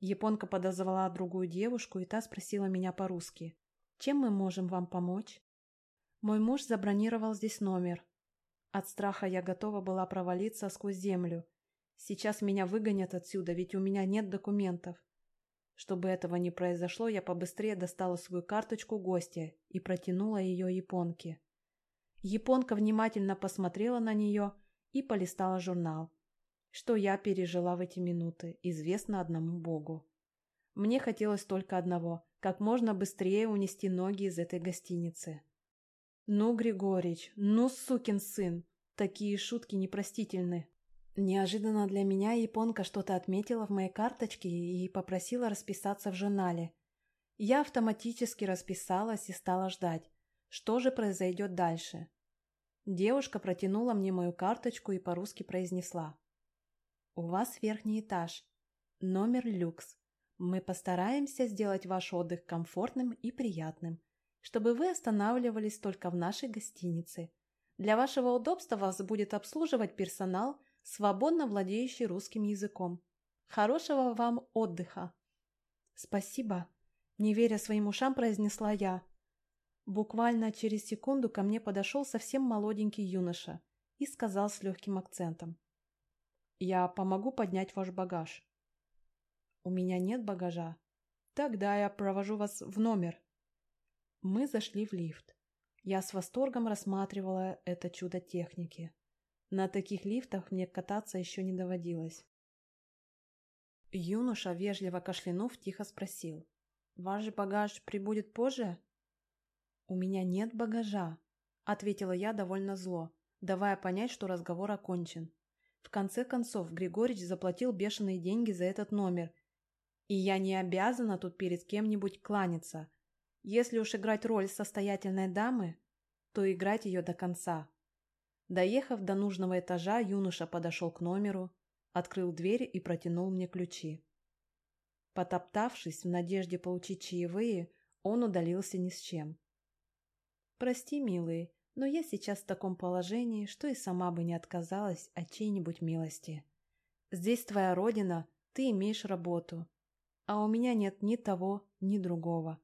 Японка подозвала другую девушку, и та спросила меня по-русски. «Чем мы можем вам помочь?» Мой муж забронировал здесь номер. От страха я готова была провалиться сквозь землю. Сейчас меня выгонят отсюда, ведь у меня нет документов. Чтобы этого не произошло, я побыстрее достала свою карточку гостя и протянула ее японке. Японка внимательно посмотрела на нее и полистала журнал. Что я пережила в эти минуты, известно одному Богу. Мне хотелось только одного – как можно быстрее унести ноги из этой гостиницы. Ну, Григорич, ну, сукин сын, такие шутки непростительны. Неожиданно для меня японка что-то отметила в моей карточке и попросила расписаться в журнале. Я автоматически расписалась и стала ждать, что же произойдет дальше. Девушка протянула мне мою карточку и по-русски произнесла. У вас верхний этаж. Номер люкс. Мы постараемся сделать ваш отдых комфортным и приятным, чтобы вы останавливались только в нашей гостинице. Для вашего удобства вас будет обслуживать персонал, свободно владеющий русским языком. Хорошего вам отдыха. Спасибо, не веря своим ушам, произнесла я. Буквально через секунду ко мне подошел совсем молоденький юноша и сказал с легким акцентом. Я помогу поднять ваш багаж. У меня нет багажа. Тогда я провожу вас в номер. Мы зашли в лифт. Я с восторгом рассматривала это чудо техники. На таких лифтах мне кататься еще не доводилось. Юноша, вежливо кашлянув, тихо спросил. «Ваш багаж прибудет позже?» «У меня нет багажа», — ответила я довольно зло, давая понять, что разговор окончен. В конце концов, Григорич заплатил бешеные деньги за этот номер, и я не обязана тут перед кем-нибудь кланяться. Если уж играть роль состоятельной дамы, то играть ее до конца. Доехав до нужного этажа, юноша подошел к номеру, открыл дверь и протянул мне ключи. Потоптавшись в надежде получить чаевые, он удалился ни с чем. «Прости, милый, но я сейчас в таком положении, что и сама бы не отказалась от чьей-нибудь милости. Здесь твоя родина, ты имеешь работу, а у меня нет ни того, ни другого.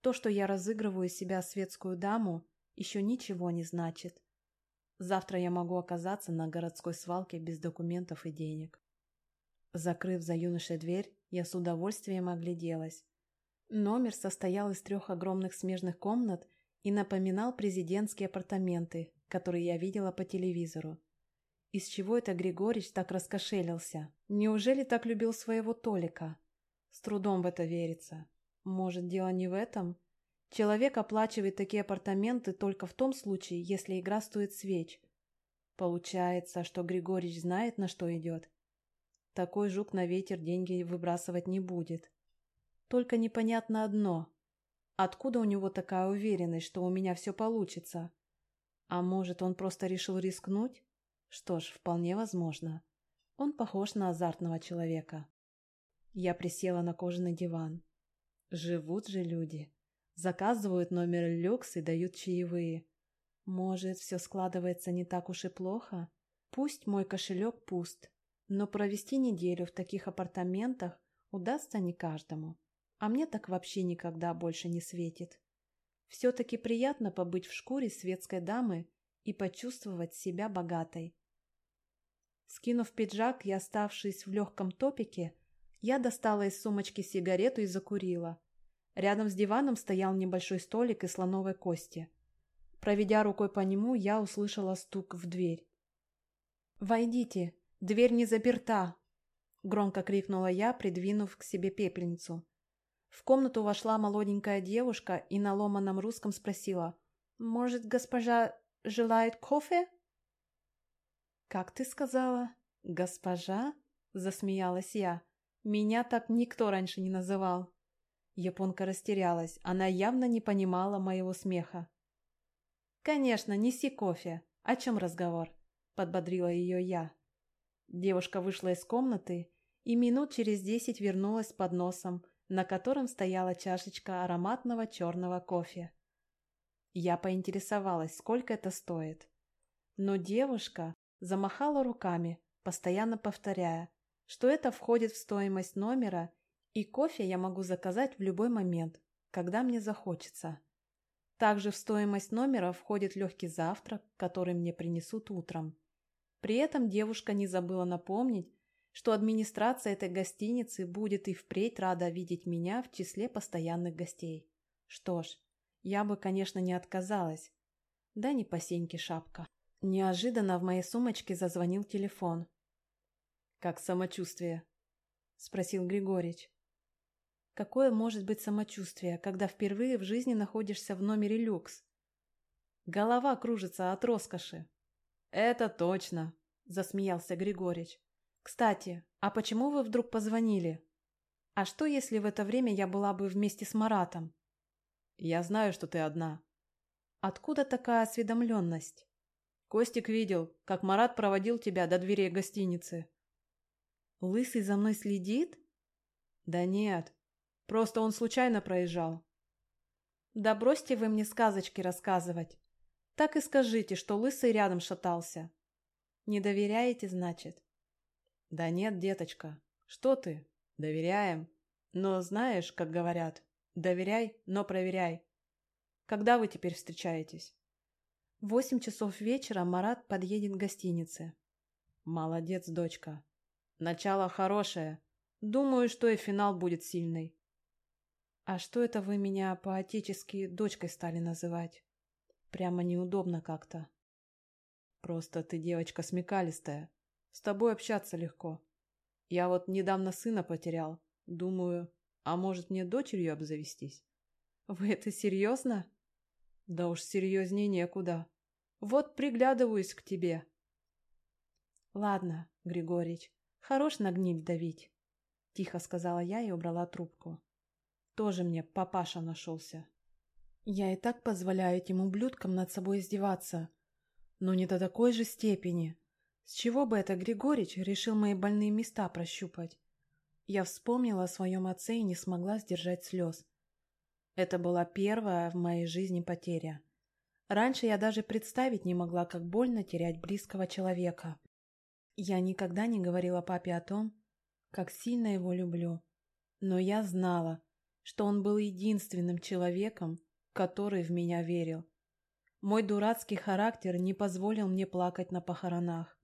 То, что я разыгрываю из себя светскую даму, еще ничего не значит. Завтра я могу оказаться на городской свалке без документов и денег. Закрыв за юношей дверь, я с удовольствием огляделась. Номер состоял из трех огромных смежных комнат и напоминал президентские апартаменты, которые я видела по телевизору. Из чего это Григорич так раскошелился? Неужели так любил своего Толика? С трудом в это верится. Может, дело не в этом? Человек оплачивает такие апартаменты только в том случае, если игра стоит свеч. Получается, что Григорич знает, на что идет. Такой жук на ветер деньги выбрасывать не будет. Только непонятно одно. Откуда у него такая уверенность, что у меня все получится? А может, он просто решил рискнуть? Что ж, вполне возможно. Он похож на азартного человека. Я присела на кожаный диван. Живут же люди. Заказывают номер люкс и дают чаевые. Может, все складывается не так уж и плохо? Пусть мой кошелек пуст, но провести неделю в таких апартаментах удастся не каждому. А мне так вообще никогда больше не светит. Все-таки приятно побыть в шкуре светской дамы и почувствовать себя богатой. Скинув пиджак и оставшись в легком топике, я достала из сумочки сигарету и закурила. Рядом с диваном стоял небольшой столик из слоновой кости. Проведя рукой по нему, я услышала стук в дверь. «Войдите! Дверь не заперта!» Громко крикнула я, придвинув к себе пепельницу. В комнату вошла молоденькая девушка и на ломаном русском спросила. «Может, госпожа желает кофе?» «Как ты сказала? Госпожа?» — засмеялась я. «Меня так никто раньше не называл». Японка растерялась. Она явно не понимала моего смеха. «Конечно, неси кофе. О чем разговор?» — подбодрила ее я. Девушка вышла из комнаты и минут через десять вернулась с подносом, на котором стояла чашечка ароматного черного кофе. Я поинтересовалась, сколько это стоит. Но девушка замахала руками, постоянно повторяя, что это входит в стоимость номера и кофе я могу заказать в любой момент, когда мне захочется. Также в стоимость номера входит легкий завтрак, который мне принесут утром. При этом девушка не забыла напомнить, что администрация этой гостиницы будет и впредь рада видеть меня в числе постоянных гостей. Что ж, я бы, конечно, не отказалась. Да не по сеньке шапка. Неожиданно в моей сумочке зазвонил телефон. «Как самочувствие?» – спросил Григорич. Какое может быть самочувствие, когда впервые в жизни находишься в номере люкс? Голова кружится от роскоши. Это точно, засмеялся Григорич. Кстати, а почему вы вдруг позвонили? А что, если в это время я была бы вместе с Маратом? Я знаю, что ты одна. Откуда такая осведомленность? Костик видел, как Марат проводил тебя до дверей гостиницы. Лысый за мной следит? Да нет, Просто он случайно проезжал. Да бросьте вы мне сказочки рассказывать. Так и скажите, что лысый рядом шатался. Не доверяете, значит? Да нет, деточка. Что ты? Доверяем. Но знаешь, как говорят, доверяй, но проверяй. Когда вы теперь встречаетесь? Восемь часов вечера Марат подъедет к гостинице. Молодец, дочка. Начало хорошее. Думаю, что и финал будет сильный. А что это вы меня по-отечески дочкой стали называть? Прямо неудобно как-то. Просто ты девочка смекалистая. С тобой общаться легко. Я вот недавно сына потерял. Думаю, а может мне дочерью обзавестись? Вы это серьезно? Да уж серьезнее некуда. Вот приглядываюсь к тебе. Ладно, Григорич, хорош на гниль давить. Тихо сказала я и убрала трубку. Тоже мне папаша нашелся. Я и так позволяю этим ублюдкам над собой издеваться. Но не до такой же степени. С чего бы это Григорич решил мои больные места прощупать? Я вспомнила о своем отце и не смогла сдержать слез. Это была первая в моей жизни потеря. Раньше я даже представить не могла, как больно терять близкого человека. Я никогда не говорила папе о том, как сильно его люблю. Но я знала, что он был единственным человеком, который в меня верил. Мой дурацкий характер не позволил мне плакать на похоронах.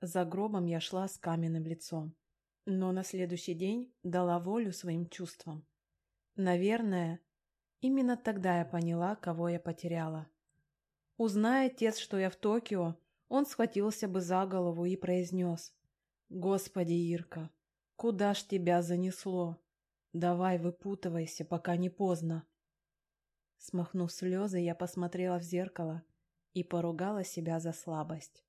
За гробом я шла с каменным лицом, но на следующий день дала волю своим чувствам. Наверное, именно тогда я поняла, кого я потеряла. Узная отец, что я в Токио, он схватился бы за голову и произнес. «Господи, Ирка, куда ж тебя занесло?» Давай выпутывайся, пока не поздно. Смахнув слезы, я посмотрела в зеркало и поругала себя за слабость.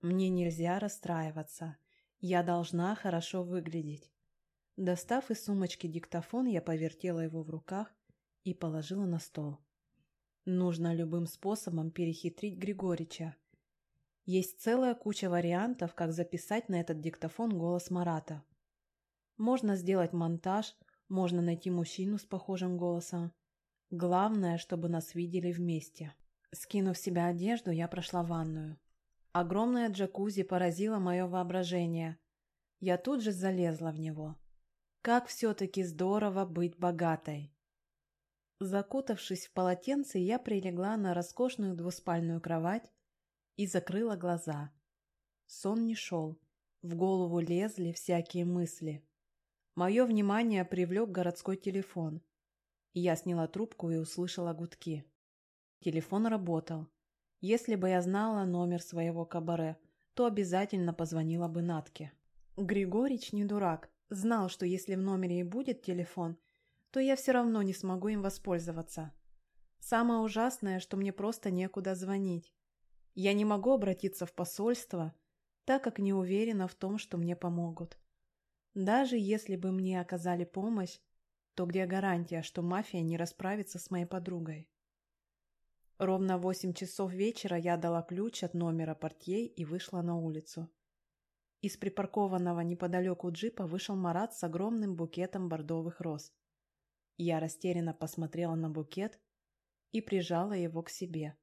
Мне нельзя расстраиваться. Я должна хорошо выглядеть. Достав из сумочки диктофон, я повертела его в руках и положила на стол. Нужно любым способом перехитрить Григорича. Есть целая куча вариантов, как записать на этот диктофон голос Марата. Можно сделать монтаж, можно найти мужчину с похожим голосом. Главное, чтобы нас видели вместе. Скинув себя одежду, я прошла ванную. Огромное джакузи поразило мое воображение. Я тут же залезла в него. Как все-таки здорово быть богатой. Закутавшись в полотенце, я прилегла на роскошную двуспальную кровать и закрыла глаза. Сон не шел. В голову лезли всякие мысли. Мое внимание привлек городской телефон. Я сняла трубку и услышала гудки. Телефон работал. Если бы я знала номер своего кабаре, то обязательно позвонила бы Натке. Григорич не дурак. Знал, что если в номере и будет телефон, то я все равно не смогу им воспользоваться. Самое ужасное, что мне просто некуда звонить. Я не могу обратиться в посольство, так как не уверена в том, что мне помогут. Даже если бы мне оказали помощь, то где гарантия, что мафия не расправится с моей подругой? Ровно в восемь часов вечера я дала ключ от номера портье и вышла на улицу. Из припаркованного неподалеку джипа вышел Марат с огромным букетом бордовых роз. Я растерянно посмотрела на букет и прижала его к себе.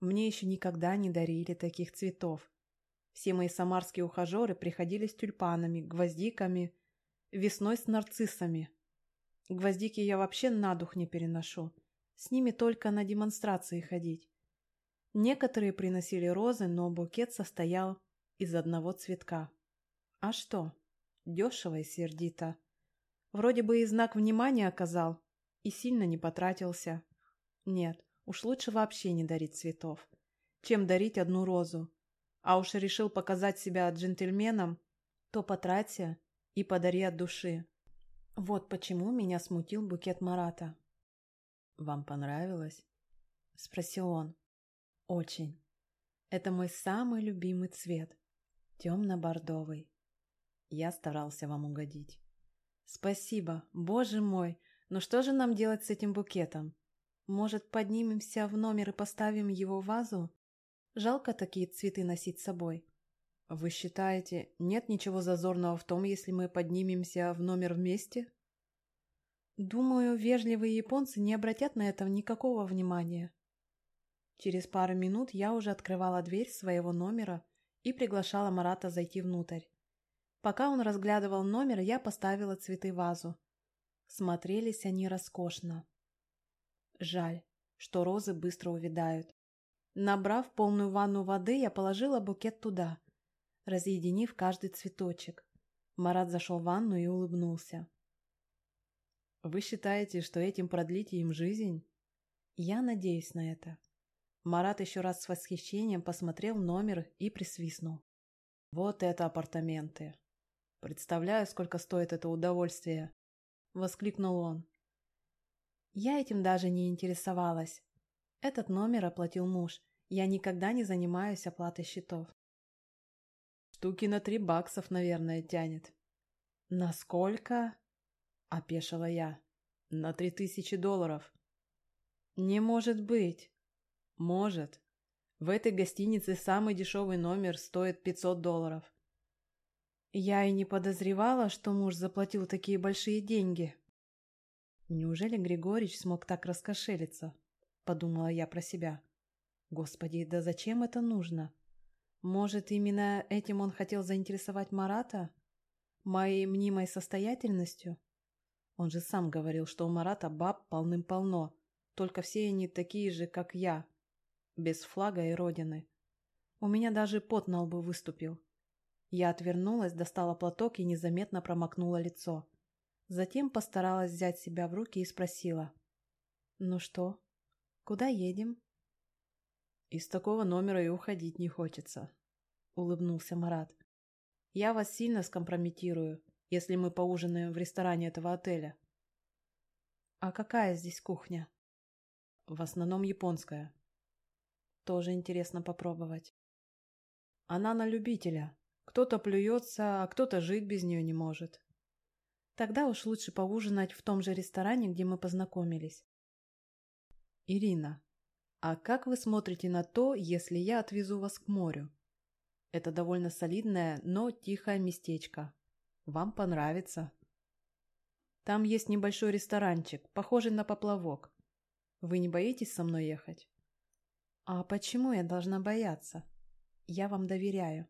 Мне еще никогда не дарили таких цветов. Все мои самарские ухажеры приходили с тюльпанами, гвоздиками, весной с нарциссами. Гвоздики я вообще на дух не переношу. С ними только на демонстрации ходить. Некоторые приносили розы, но букет состоял из одного цветка. А что? Дешево и сердито. Вроде бы и знак внимания оказал, и сильно не потратился. Нет, уж лучше вообще не дарить цветов, чем дарить одну розу. А уж решил показать себя джентльменом, то потраться и подари от души. Вот почему меня смутил букет Марата. «Вам понравилось?» — спросил он. «Очень. Это мой самый любимый цвет. Темно-бордовый. Я старался вам угодить». «Спасибо, боже мой! Но что же нам делать с этим букетом? Может, поднимемся в номер и поставим его в вазу? Жалко такие цветы носить с собой». «Вы считаете, нет ничего зазорного в том, если мы поднимемся в номер вместе?» «Думаю, вежливые японцы не обратят на это никакого внимания». Через пару минут я уже открывала дверь своего номера и приглашала Марата зайти внутрь. Пока он разглядывал номер, я поставила цветы в вазу. Смотрелись они роскошно. Жаль, что розы быстро увядают. Набрав полную ванну воды, я положила букет туда, разъединив каждый цветочек. Марат зашел в ванну и улыбнулся. «Вы считаете, что этим продлите им жизнь?» «Я надеюсь на это». Марат еще раз с восхищением посмотрел номер и присвистнул. «Вот это апартаменты! Представляю, сколько стоит это удовольствие!» — воскликнул он. Я этим даже не интересовалась. Этот номер оплатил муж. Я никогда не занимаюсь оплатой счетов. Штуки на три баксов, наверное, тянет. Насколько? Опешила я. На три тысячи долларов. Не может быть. Может. В этой гостинице самый дешевый номер стоит 500 долларов. Я и не подозревала, что муж заплатил такие большие деньги. Неужели Григорич смог так раскошелиться? Подумала я про себя. Господи, да зачем это нужно? Может, именно этим он хотел заинтересовать Марата? Моей мнимой состоятельностью? Он же сам говорил, что у Марата баб полным-полно, только все они такие же, как я, без флага и родины. У меня даже пот на лбу выступил. Я отвернулась, достала платок и незаметно промокнула лицо. Затем постаралась взять себя в руки и спросила. «Ну что, куда едем?» «Из такого номера и уходить не хочется», — улыбнулся Марат. «Я вас сильно скомпрометирую, если мы поужинаем в ресторане этого отеля». «А какая здесь кухня?» В основном японская. Тоже интересно попробовать. Она на любителя. Кто-то плюется, а кто-то жить без нее не может. Тогда уж лучше поужинать в том же ресторане, где мы познакомились. Ирина, а как вы смотрите на то, если я отвезу вас к морю? Это довольно солидное, но тихое местечко. Вам понравится. Там есть небольшой ресторанчик, похожий на поплавок. Вы не боитесь со мной ехать? А почему я должна бояться? Я вам доверяю.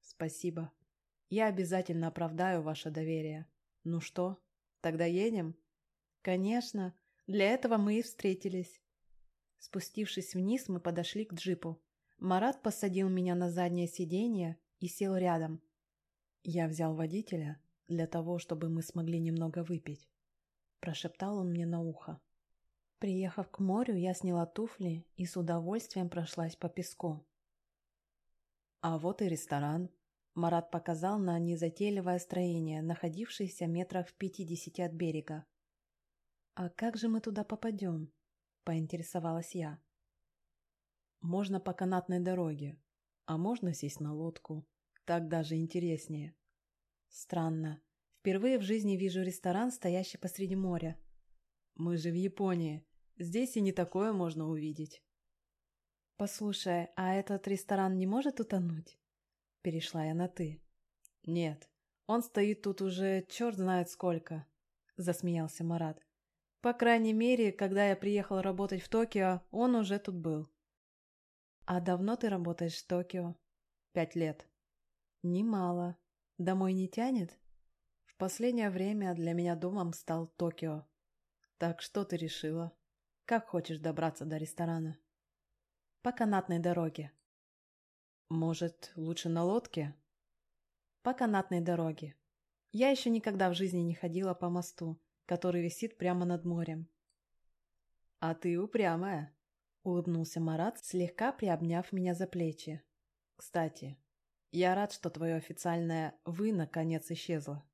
Спасибо. Я обязательно оправдаю ваше доверие. Ну что, тогда едем? Конечно, для этого мы и встретились. Спустившись вниз, мы подошли к джипу. Марат посадил меня на заднее сиденье и сел рядом. Я взял водителя для того, чтобы мы смогли немного выпить. Прошептал он мне на ухо. Приехав к морю, я сняла туфли и с удовольствием прошлась по песку. А вот и ресторан. Марат показал на незатейливое строение, находившееся метрах в пятидесяти от берега. «А как же мы туда попадем?» — поинтересовалась я. «Можно по канатной дороге, а можно сесть на лодку. Так даже интереснее». «Странно. Впервые в жизни вижу ресторан, стоящий посреди моря». «Мы же в Японии. Здесь и не такое можно увидеть». «Послушай, а этот ресторан не может утонуть?» Перешла я на «ты». «Нет, он стоит тут уже черт знает сколько», — засмеялся Марат. «По крайней мере, когда я приехал работать в Токио, он уже тут был». «А давно ты работаешь в Токио?» «Пять лет». «Немало. Домой не тянет?» «В последнее время для меня домом стал Токио. Так что ты решила? Как хочешь добраться до ресторана?» «По канатной дороге», может, лучше на лодке? По канатной дороге. Я еще никогда в жизни не ходила по мосту, который висит прямо над морем. А ты упрямая, улыбнулся Марат, слегка приобняв меня за плечи. Кстати, я рад, что твое официальное «вы» наконец исчезло.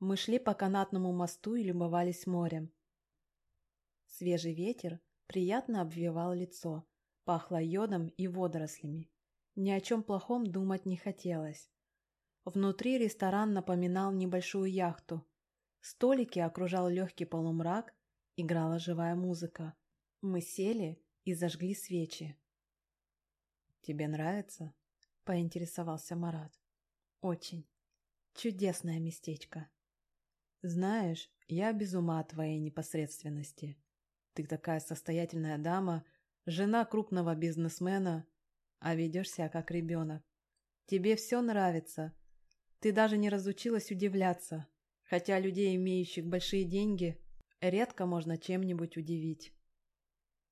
Мы шли по канатному мосту и любовались морем. Свежий ветер приятно обвивал лицо, пахло йодом и водорослями. Ни о чем плохом думать не хотелось. Внутри ресторан напоминал небольшую яхту. Столики окружал легкий полумрак, играла живая музыка. Мы сели и зажгли свечи. «Тебе нравится?» — поинтересовался Марат. «Очень. Чудесное местечко». «Знаешь, я без ума от твоей непосредственности. Ты такая состоятельная дама, жена крупного бизнесмена, а ведешь себя как ребенок. Тебе все нравится. Ты даже не разучилась удивляться, хотя людей, имеющих большие деньги, редко можно чем-нибудь удивить.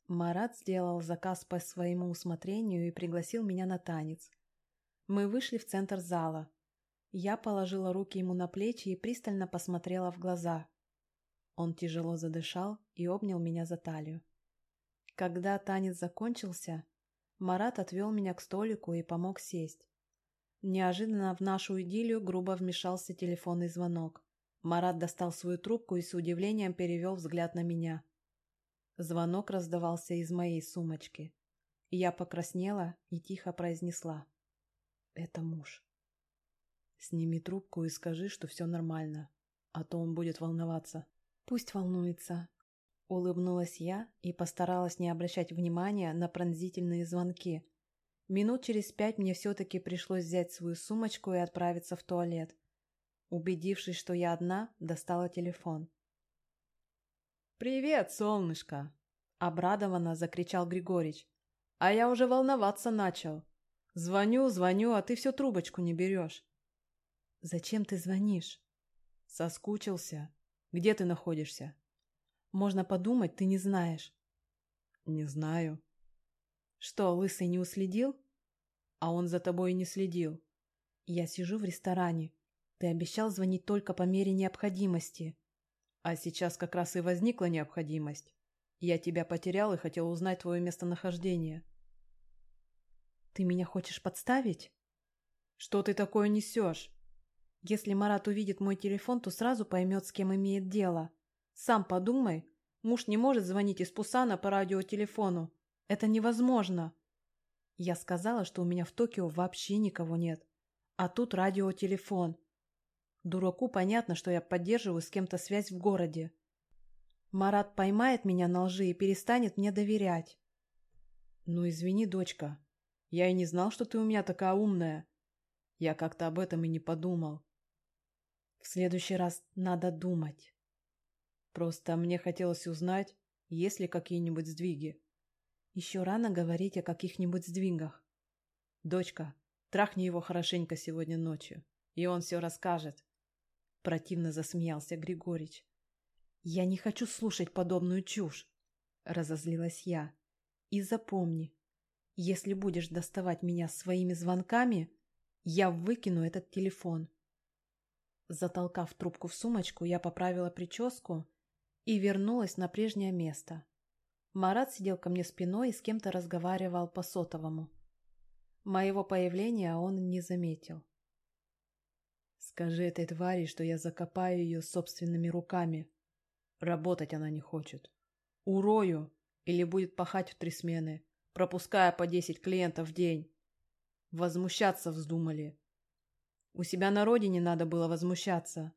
Марат сделал заказ по своему усмотрению и пригласил меня на танец. Мы вышли в центр зала. Я положила руки ему на плечи и пристально посмотрела в глаза. Он тяжело задышал и обнял меня за талию. Когда танец закончился, Марат отвел меня к столику и помог сесть. Неожиданно в нашу идиллию грубо вмешался телефонный звонок. Марат достал свою трубку и с удивлением перевел взгляд на меня. Звонок раздавался из моей сумочки. Я покраснела и тихо произнесла. «Это муж». «Сними трубку и скажи, что все нормально, а то он будет волноваться». «Пусть волнуется. Улыбнулась я и постаралась не обращать внимания на пронзительные звонки. Минут через пять мне все-таки пришлось взять свою сумочку и отправиться в туалет. Убедившись, что я одна, достала телефон. «Привет, солнышко!» — обрадованно закричал Григорич. «А я уже волноваться начал. Звоню, звоню, а ты все трубочку не берешь». «Зачем ты звонишь?» «Соскучился. Где ты находишься?» Можно подумать, ты не знаешь. Не знаю. Что, Лысый не уследил? А он за тобой не следил. Я сижу в ресторане. Ты обещал звонить только по мере необходимости. А сейчас как раз и возникла необходимость. Я тебя потерял и хотел узнать твое местонахождение. Ты меня хочешь подставить? Что ты такое несешь? Если Марат увидит мой телефон, то сразу поймет, с кем имеет дело. Сам подумай. Муж не может звонить из Пусана по радиотелефону. Это невозможно. Я сказала, что у меня в Токио вообще никого нет. А тут радиотелефон. Дураку понятно, что я поддерживаю с кем-то связь в городе. Марат поймает меня на лжи и перестанет мне доверять. Ну, извини, дочка. Я и не знал, что ты у меня такая умная. Я как-то об этом и не подумал. В следующий раз надо думать. Просто мне хотелось узнать, есть ли какие-нибудь сдвиги. Еще рано говорить о каких-нибудь сдвигах. Дочка, трахни его хорошенько сегодня ночью, и он все расскажет. Противно засмеялся Григорич. Я не хочу слушать подобную чушь, разозлилась я. И запомни, если будешь доставать меня своими звонками, я выкину этот телефон. Затолкав трубку в сумочку, я поправила прическу и вернулась на прежнее место. Марат сидел ко мне спиной и с кем-то разговаривал по сотовому. Моего появления он не заметил. «Скажи этой твари, что я закопаю ее собственными руками. Работать она не хочет. Урою или будет пахать в три смены, пропуская по десять клиентов в день. Возмущаться вздумали. У себя на родине надо было возмущаться,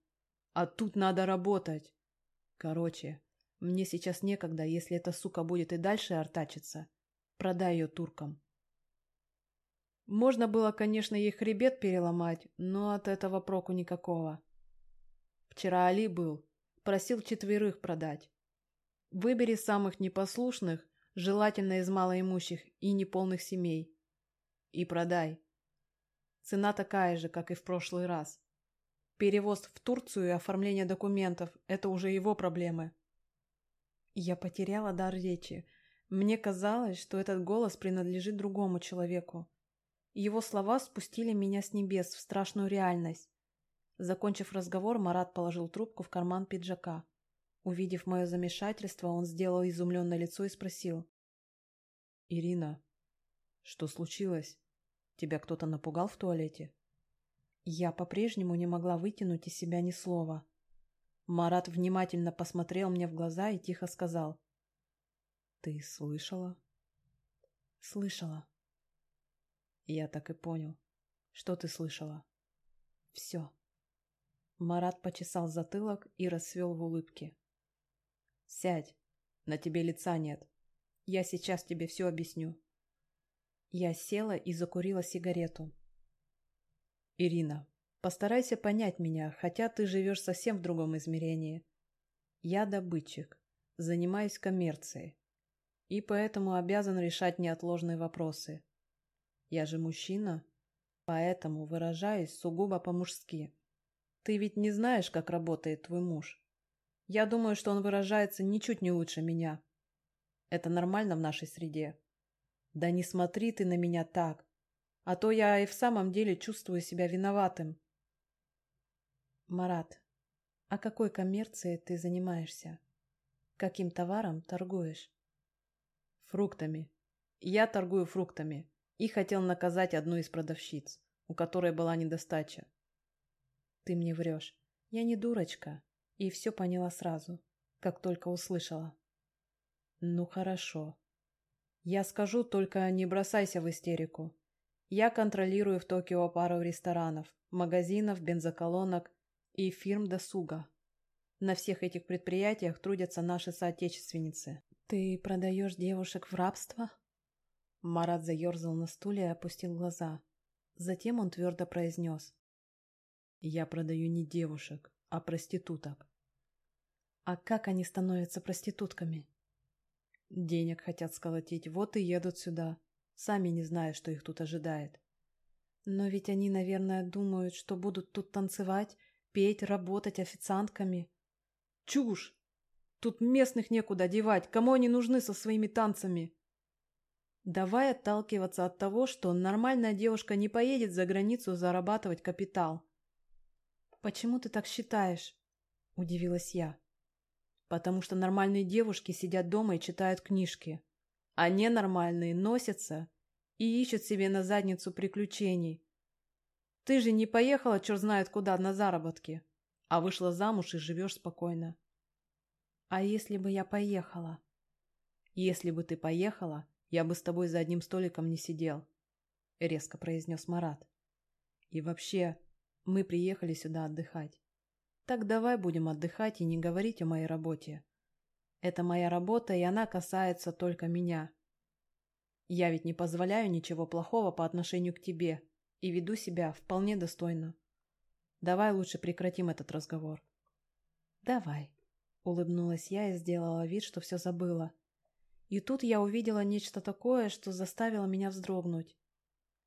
а тут надо работать. Короче, мне сейчас некогда, если эта сука будет и дальше артачиться. Продай ее туркам. Можно было, конечно, ей хребет переломать, но от этого проку никакого. Вчера Али был, просил четверых продать. Выбери самых непослушных, желательно из малоимущих и неполных семей. И продай. Цена такая же, как и в прошлый раз. Перевоз в Турцию и оформление документов – это уже его проблемы. Я потеряла дар речи. Мне казалось, что этот голос принадлежит другому человеку. Его слова спустили меня с небес в страшную реальность. Закончив разговор, Марат положил трубку в карман пиджака. Увидев мое замешательство, он сделал изумленное лицо и спросил. «Ирина, что случилось? Тебя кто-то напугал в туалете?» Я по-прежнему не могла вытянуть из себя ни слова. Марат внимательно посмотрел мне в глаза и тихо сказал. «Ты слышала?» «Слышала». Я так и понял. Что ты слышала? Все. Марат почесал затылок и расцвел в улыбке. Сядь. На тебе лица нет. Я сейчас тебе все объясню. Я села и закурила сигарету. Ирина, Постарайся понять меня, хотя ты живешь совсем в другом измерении. Я добытчик, занимаюсь коммерцией, и поэтому обязан решать неотложные вопросы. Я же мужчина, поэтому выражаюсь сугубо по-мужски. Ты ведь не знаешь, как работает твой муж. Я думаю, что он выражается ничуть не лучше меня. Это нормально в нашей среде. Да не смотри ты на меня так, а то я и в самом деле чувствую себя виноватым. Марат, а какой коммерцией ты занимаешься? Каким товаром торгуешь? Фруктами. Я торгую фруктами и хотел наказать одну из продавщиц, у которой была недостача. Ты мне врешь. Я не дурочка и все поняла сразу, как только услышала. Ну хорошо. Я скажу, только не бросайся в истерику. Я контролирую в Токио пару ресторанов, магазинов, бензоколонок и фирм досуга. На всех этих предприятиях трудятся наши соотечественницы. Ты продаешь девушек в рабство? Марат заерзал на стуле и опустил глаза. Затем он твердо произнес. Я продаю не девушек, а проституток. А как они становятся проститутками? Денег хотят сколотить, вот и едут сюда, сами не зная, что их тут ожидает. Но ведь они, наверное, думают, что будут тут танцевать петь, работать официантками. Чушь! Тут местных некуда девать, кому они нужны со своими танцами? Давай отталкиваться от того, что нормальная девушка не поедет за границу зарабатывать капитал. Почему ты так считаешь? Удивилась я. Потому что нормальные девушки сидят дома и читают книжки, а ненормальные носятся и ищут себе на задницу приключений, ты же не поехала черт знает куда на заработки, а вышла замуж и живешь спокойно. А если бы я поехала? Если бы ты поехала, я бы с тобой за одним столиком не сидел, резко произнес Марат. И вообще, мы приехали сюда отдыхать. Так давай будем отдыхать и не говорить о моей работе. Это моя работа, и она касается только меня. Я ведь не позволяю ничего плохого по отношению к тебе и веду себя вполне достойно. Давай лучше прекратим этот разговор. Давай, улыбнулась я и сделала вид, что все забыла. И тут я увидела нечто такое, что заставило меня вздрогнуть.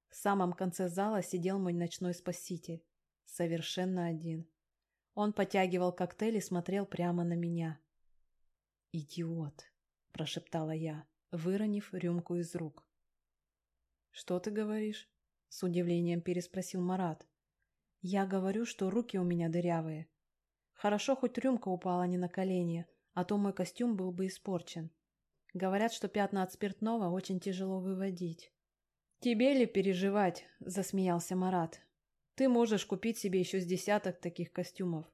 В самом конце зала сидел мой ночной спаситель. Совершенно один. Он потягивал коктейль и смотрел прямо на меня. «Идиот!» – прошептала я, выронив рюмку из рук. «Что ты говоришь?» – с удивлением переспросил Марат. «Я говорю, что руки у меня дырявые. Хорошо, хоть рюмка упала не на колени, а то мой костюм был бы испорчен. Говорят, что пятна от спиртного очень тяжело выводить». «Тебе ли переживать?» – засмеялся Марат. «Ты можешь купить себе еще с десяток таких костюмов».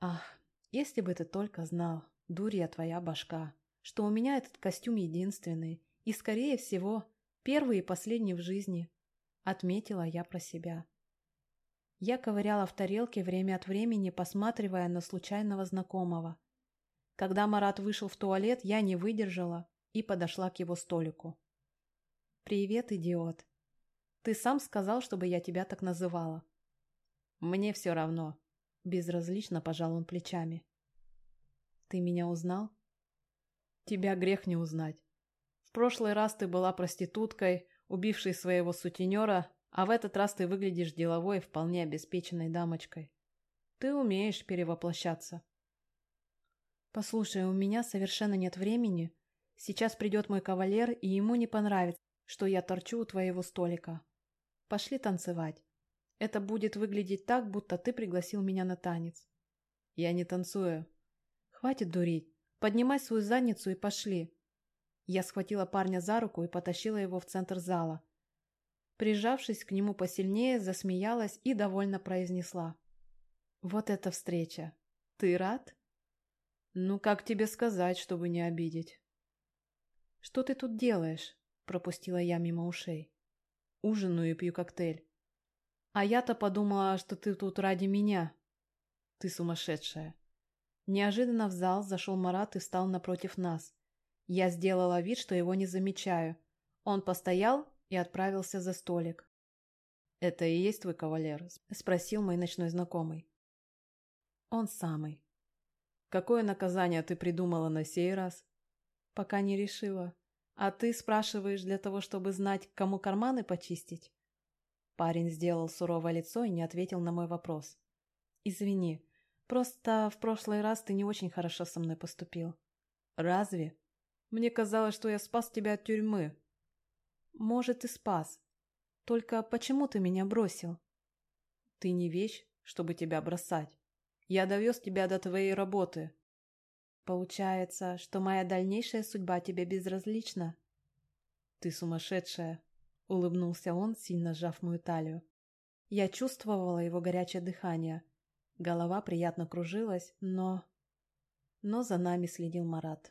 «Ах, если бы ты только знал, дурья твоя башка, что у меня этот костюм единственный и, скорее всего, первый и последний в жизни», – отметила я про себя. Я ковыряла в тарелке время от времени, посматривая на случайного знакомого. Когда Марат вышел в туалет, я не выдержала и подошла к его столику. «Привет, идиот. Ты сам сказал, чтобы я тебя так называла». «Мне все равно», — безразлично пожал он плечами. «Ты меня узнал?» «Тебя грех не узнать. В прошлый раз ты была проституткой, убившей своего сутенера, а в этот раз ты выглядишь деловой, вполне обеспеченной дамочкой. Ты умеешь перевоплощаться». «Послушай, у меня совершенно нет времени. Сейчас придет мой кавалер, и ему не понравится, что я торчу у твоего столика. Пошли танцевать. Это будет выглядеть так, будто ты пригласил меня на танец. Я не танцую. Хватит дурить. Поднимай свою задницу и пошли. Я схватила парня за руку и потащила его в центр зала. Прижавшись к нему посильнее, засмеялась и довольно произнесла. Вот эта встреча. Ты рад? Ну, как тебе сказать, чтобы не обидеть? Что ты тут делаешь? пропустила я мимо ушей. Ужинаю и пью коктейль. А я-то подумала, что ты тут ради меня. Ты сумасшедшая. Неожиданно в зал зашел Марат и встал напротив нас. Я сделала вид, что его не замечаю. Он постоял и отправился за столик. «Это и есть твой кавалер?» – спросил мой ночной знакомый. «Он самый». «Какое наказание ты придумала на сей раз?» «Пока не решила. А ты спрашиваешь для того, чтобы знать, кому карманы почистить? Парень сделал суровое лицо и не ответил на мой вопрос. Извини, просто в прошлый раз ты не очень хорошо со мной поступил. Разве? Мне казалось, что я спас тебя от тюрьмы. Может, и спас. Только почему ты меня бросил? Ты не вещь, чтобы тебя бросать. Я довез тебя до твоей работы. Получается, что моя дальнейшая судьба тебе безразлична? Ты сумасшедшая, улыбнулся он, сильно сжав мою талию. Я чувствовала его горячее дыхание. Голова приятно кружилась, но... Но за нами следил Марат.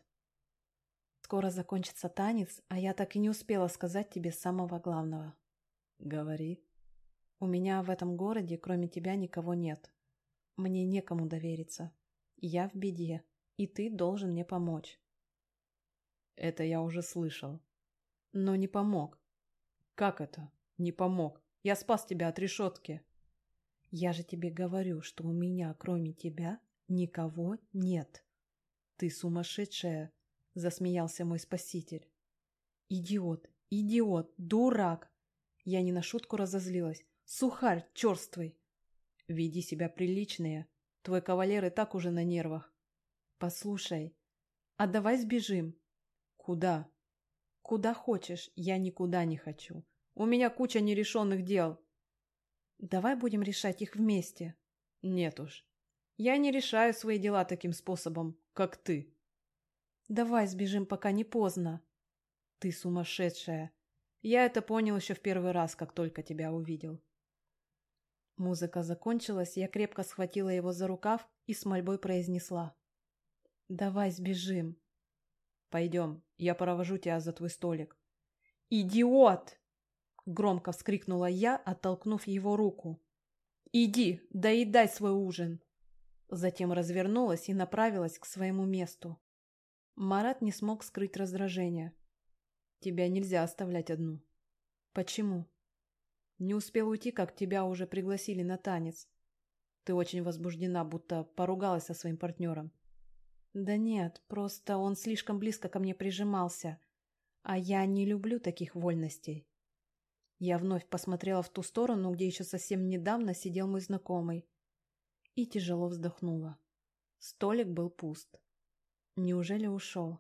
Скоро закончится танец, а я так и не успела сказать тебе самого главного. Говори. У меня в этом городе, кроме тебя, никого нет. Мне некому довериться. Я в беде и ты должен мне помочь. Это я уже слышал. Но не помог. Как это? Не помог. Я спас тебя от решетки. Я же тебе говорю, что у меня, кроме тебя, никого нет. Ты сумасшедшая, засмеялся мой спаситель. Идиот, идиот, дурак. Я не на шутку разозлилась. Сухарь черствый. Веди себя приличнее. Твой кавалер и так уже на нервах. «Послушай, а давай сбежим?» «Куда?» «Куда хочешь, я никуда не хочу. У меня куча нерешенных дел». «Давай будем решать их вместе». «Нет уж. Я не решаю свои дела таким способом, как ты». «Давай сбежим, пока не поздно». «Ты сумасшедшая. Я это понял еще в первый раз, как только тебя увидел». Музыка закончилась, я крепко схватила его за рукав и с мольбой произнесла. Давай сбежим. Пойдем, я провожу тебя за твой столик. «Идиот!» — громко вскрикнула я, оттолкнув его руку. «Иди, доедай свой ужин!» Затем развернулась и направилась к своему месту. Марат не смог скрыть раздражение. «Тебя нельзя оставлять одну». «Почему?» «Не успел уйти, как тебя уже пригласили на танец. Ты очень возбуждена, будто поругалась со своим партнером». «Да нет, просто он слишком близко ко мне прижимался, а я не люблю таких вольностей». Я вновь посмотрела в ту сторону, где еще совсем недавно сидел мой знакомый, и тяжело вздохнула. Столик был пуст. Неужели ушел?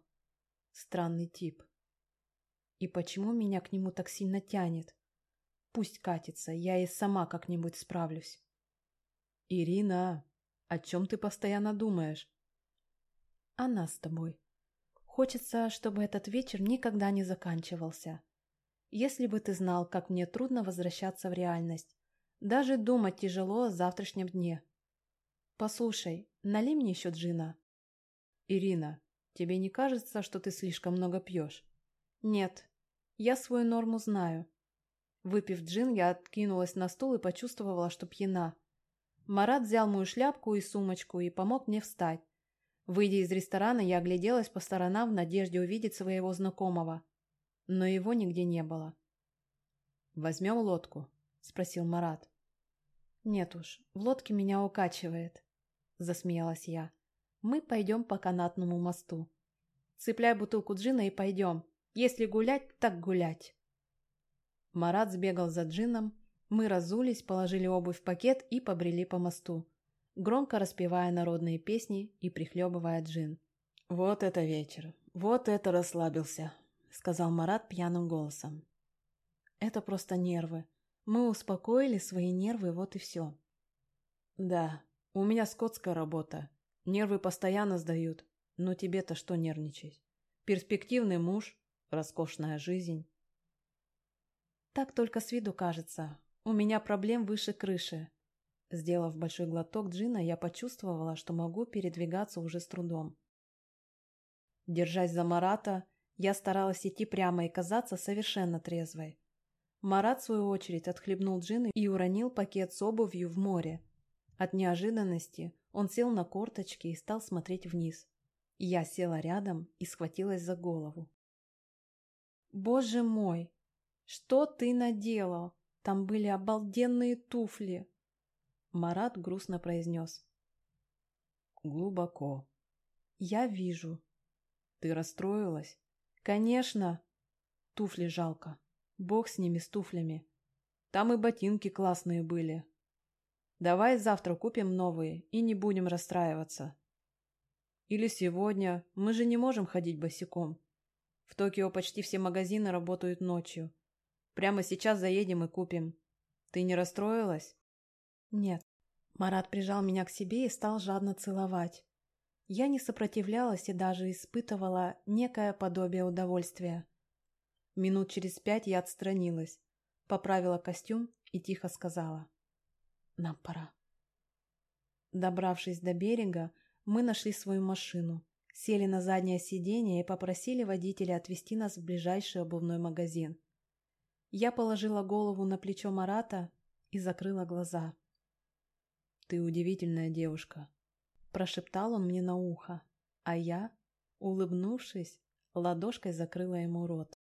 Странный тип. И почему меня к нему так сильно тянет? Пусть катится, я и сама как-нибудь справлюсь. Ирина, о чем ты постоянно думаешь? О нас с тобой. Хочется, чтобы этот вечер никогда не заканчивался. Если бы ты знал, как мне трудно возвращаться в реальность. Даже думать тяжело о завтрашнем дне. Послушай, налей мне еще джина. Ирина, тебе не кажется, что ты слишком много пьешь? Нет, я свою норму знаю. Выпив джин, я откинулась на стул и почувствовала, что пьяна. Марат взял мою шляпку и сумочку и помог мне встать. Выйдя из ресторана, я огляделась по сторонам в надежде увидеть своего знакомого. Но его нигде не было. «Возьмем лодку?» – спросил Марат. «Нет уж, в лодке меня укачивает», – засмеялась я. «Мы пойдем по канатному мосту. Цепляй бутылку джина и пойдем. Если гулять, так гулять». Марат сбегал за джином, мы разулись, положили обувь в пакет и побрели по мосту, громко распевая народные песни и прихлебывая джин. «Вот это вечер! Вот это расслабился!» — сказал Марат пьяным голосом. «Это просто нервы. Мы успокоили свои нервы, вот и все». «Да, у меня скотская работа. Нервы постоянно сдают. Но тебе-то что нервничать? Перспективный муж, роскошная жизнь». «Так только с виду кажется. У меня проблем выше крыши». Сделав большой глоток джина, я почувствовала, что могу передвигаться уже с трудом. Держась за Марата, я старалась идти прямо и казаться совершенно трезвой. Марат, в свою очередь, отхлебнул джин и уронил пакет с обувью в море. От неожиданности он сел на корточки и стал смотреть вниз. Я села рядом и схватилась за голову. «Боже мой! Что ты наделал? Там были обалденные туфли!» Марат грустно произнес. «Глубоко». «Я вижу». «Ты расстроилась?» Конечно. Туфли жалко. Бог с ними, с туфлями. Там и ботинки классные были. Давай завтра купим новые и не будем расстраиваться. Или сегодня. Мы же не можем ходить босиком. В Токио почти все магазины работают ночью. Прямо сейчас заедем и купим. Ты не расстроилась? Нет. Марат прижал меня к себе и стал жадно целовать. Я не сопротивлялась и даже испытывала некое подобие удовольствия. Минут через пять я отстранилась, поправила костюм и тихо сказала. «Нам пора». Добравшись до берега, мы нашли свою машину, сели на заднее сиденье и попросили водителя отвезти нас в ближайший обувной магазин. Я положила голову на плечо Марата и закрыла глаза. «Ты удивительная девушка», Прошептал он мне на ухо, а я, улыбнувшись, ладошкой закрыла ему рот.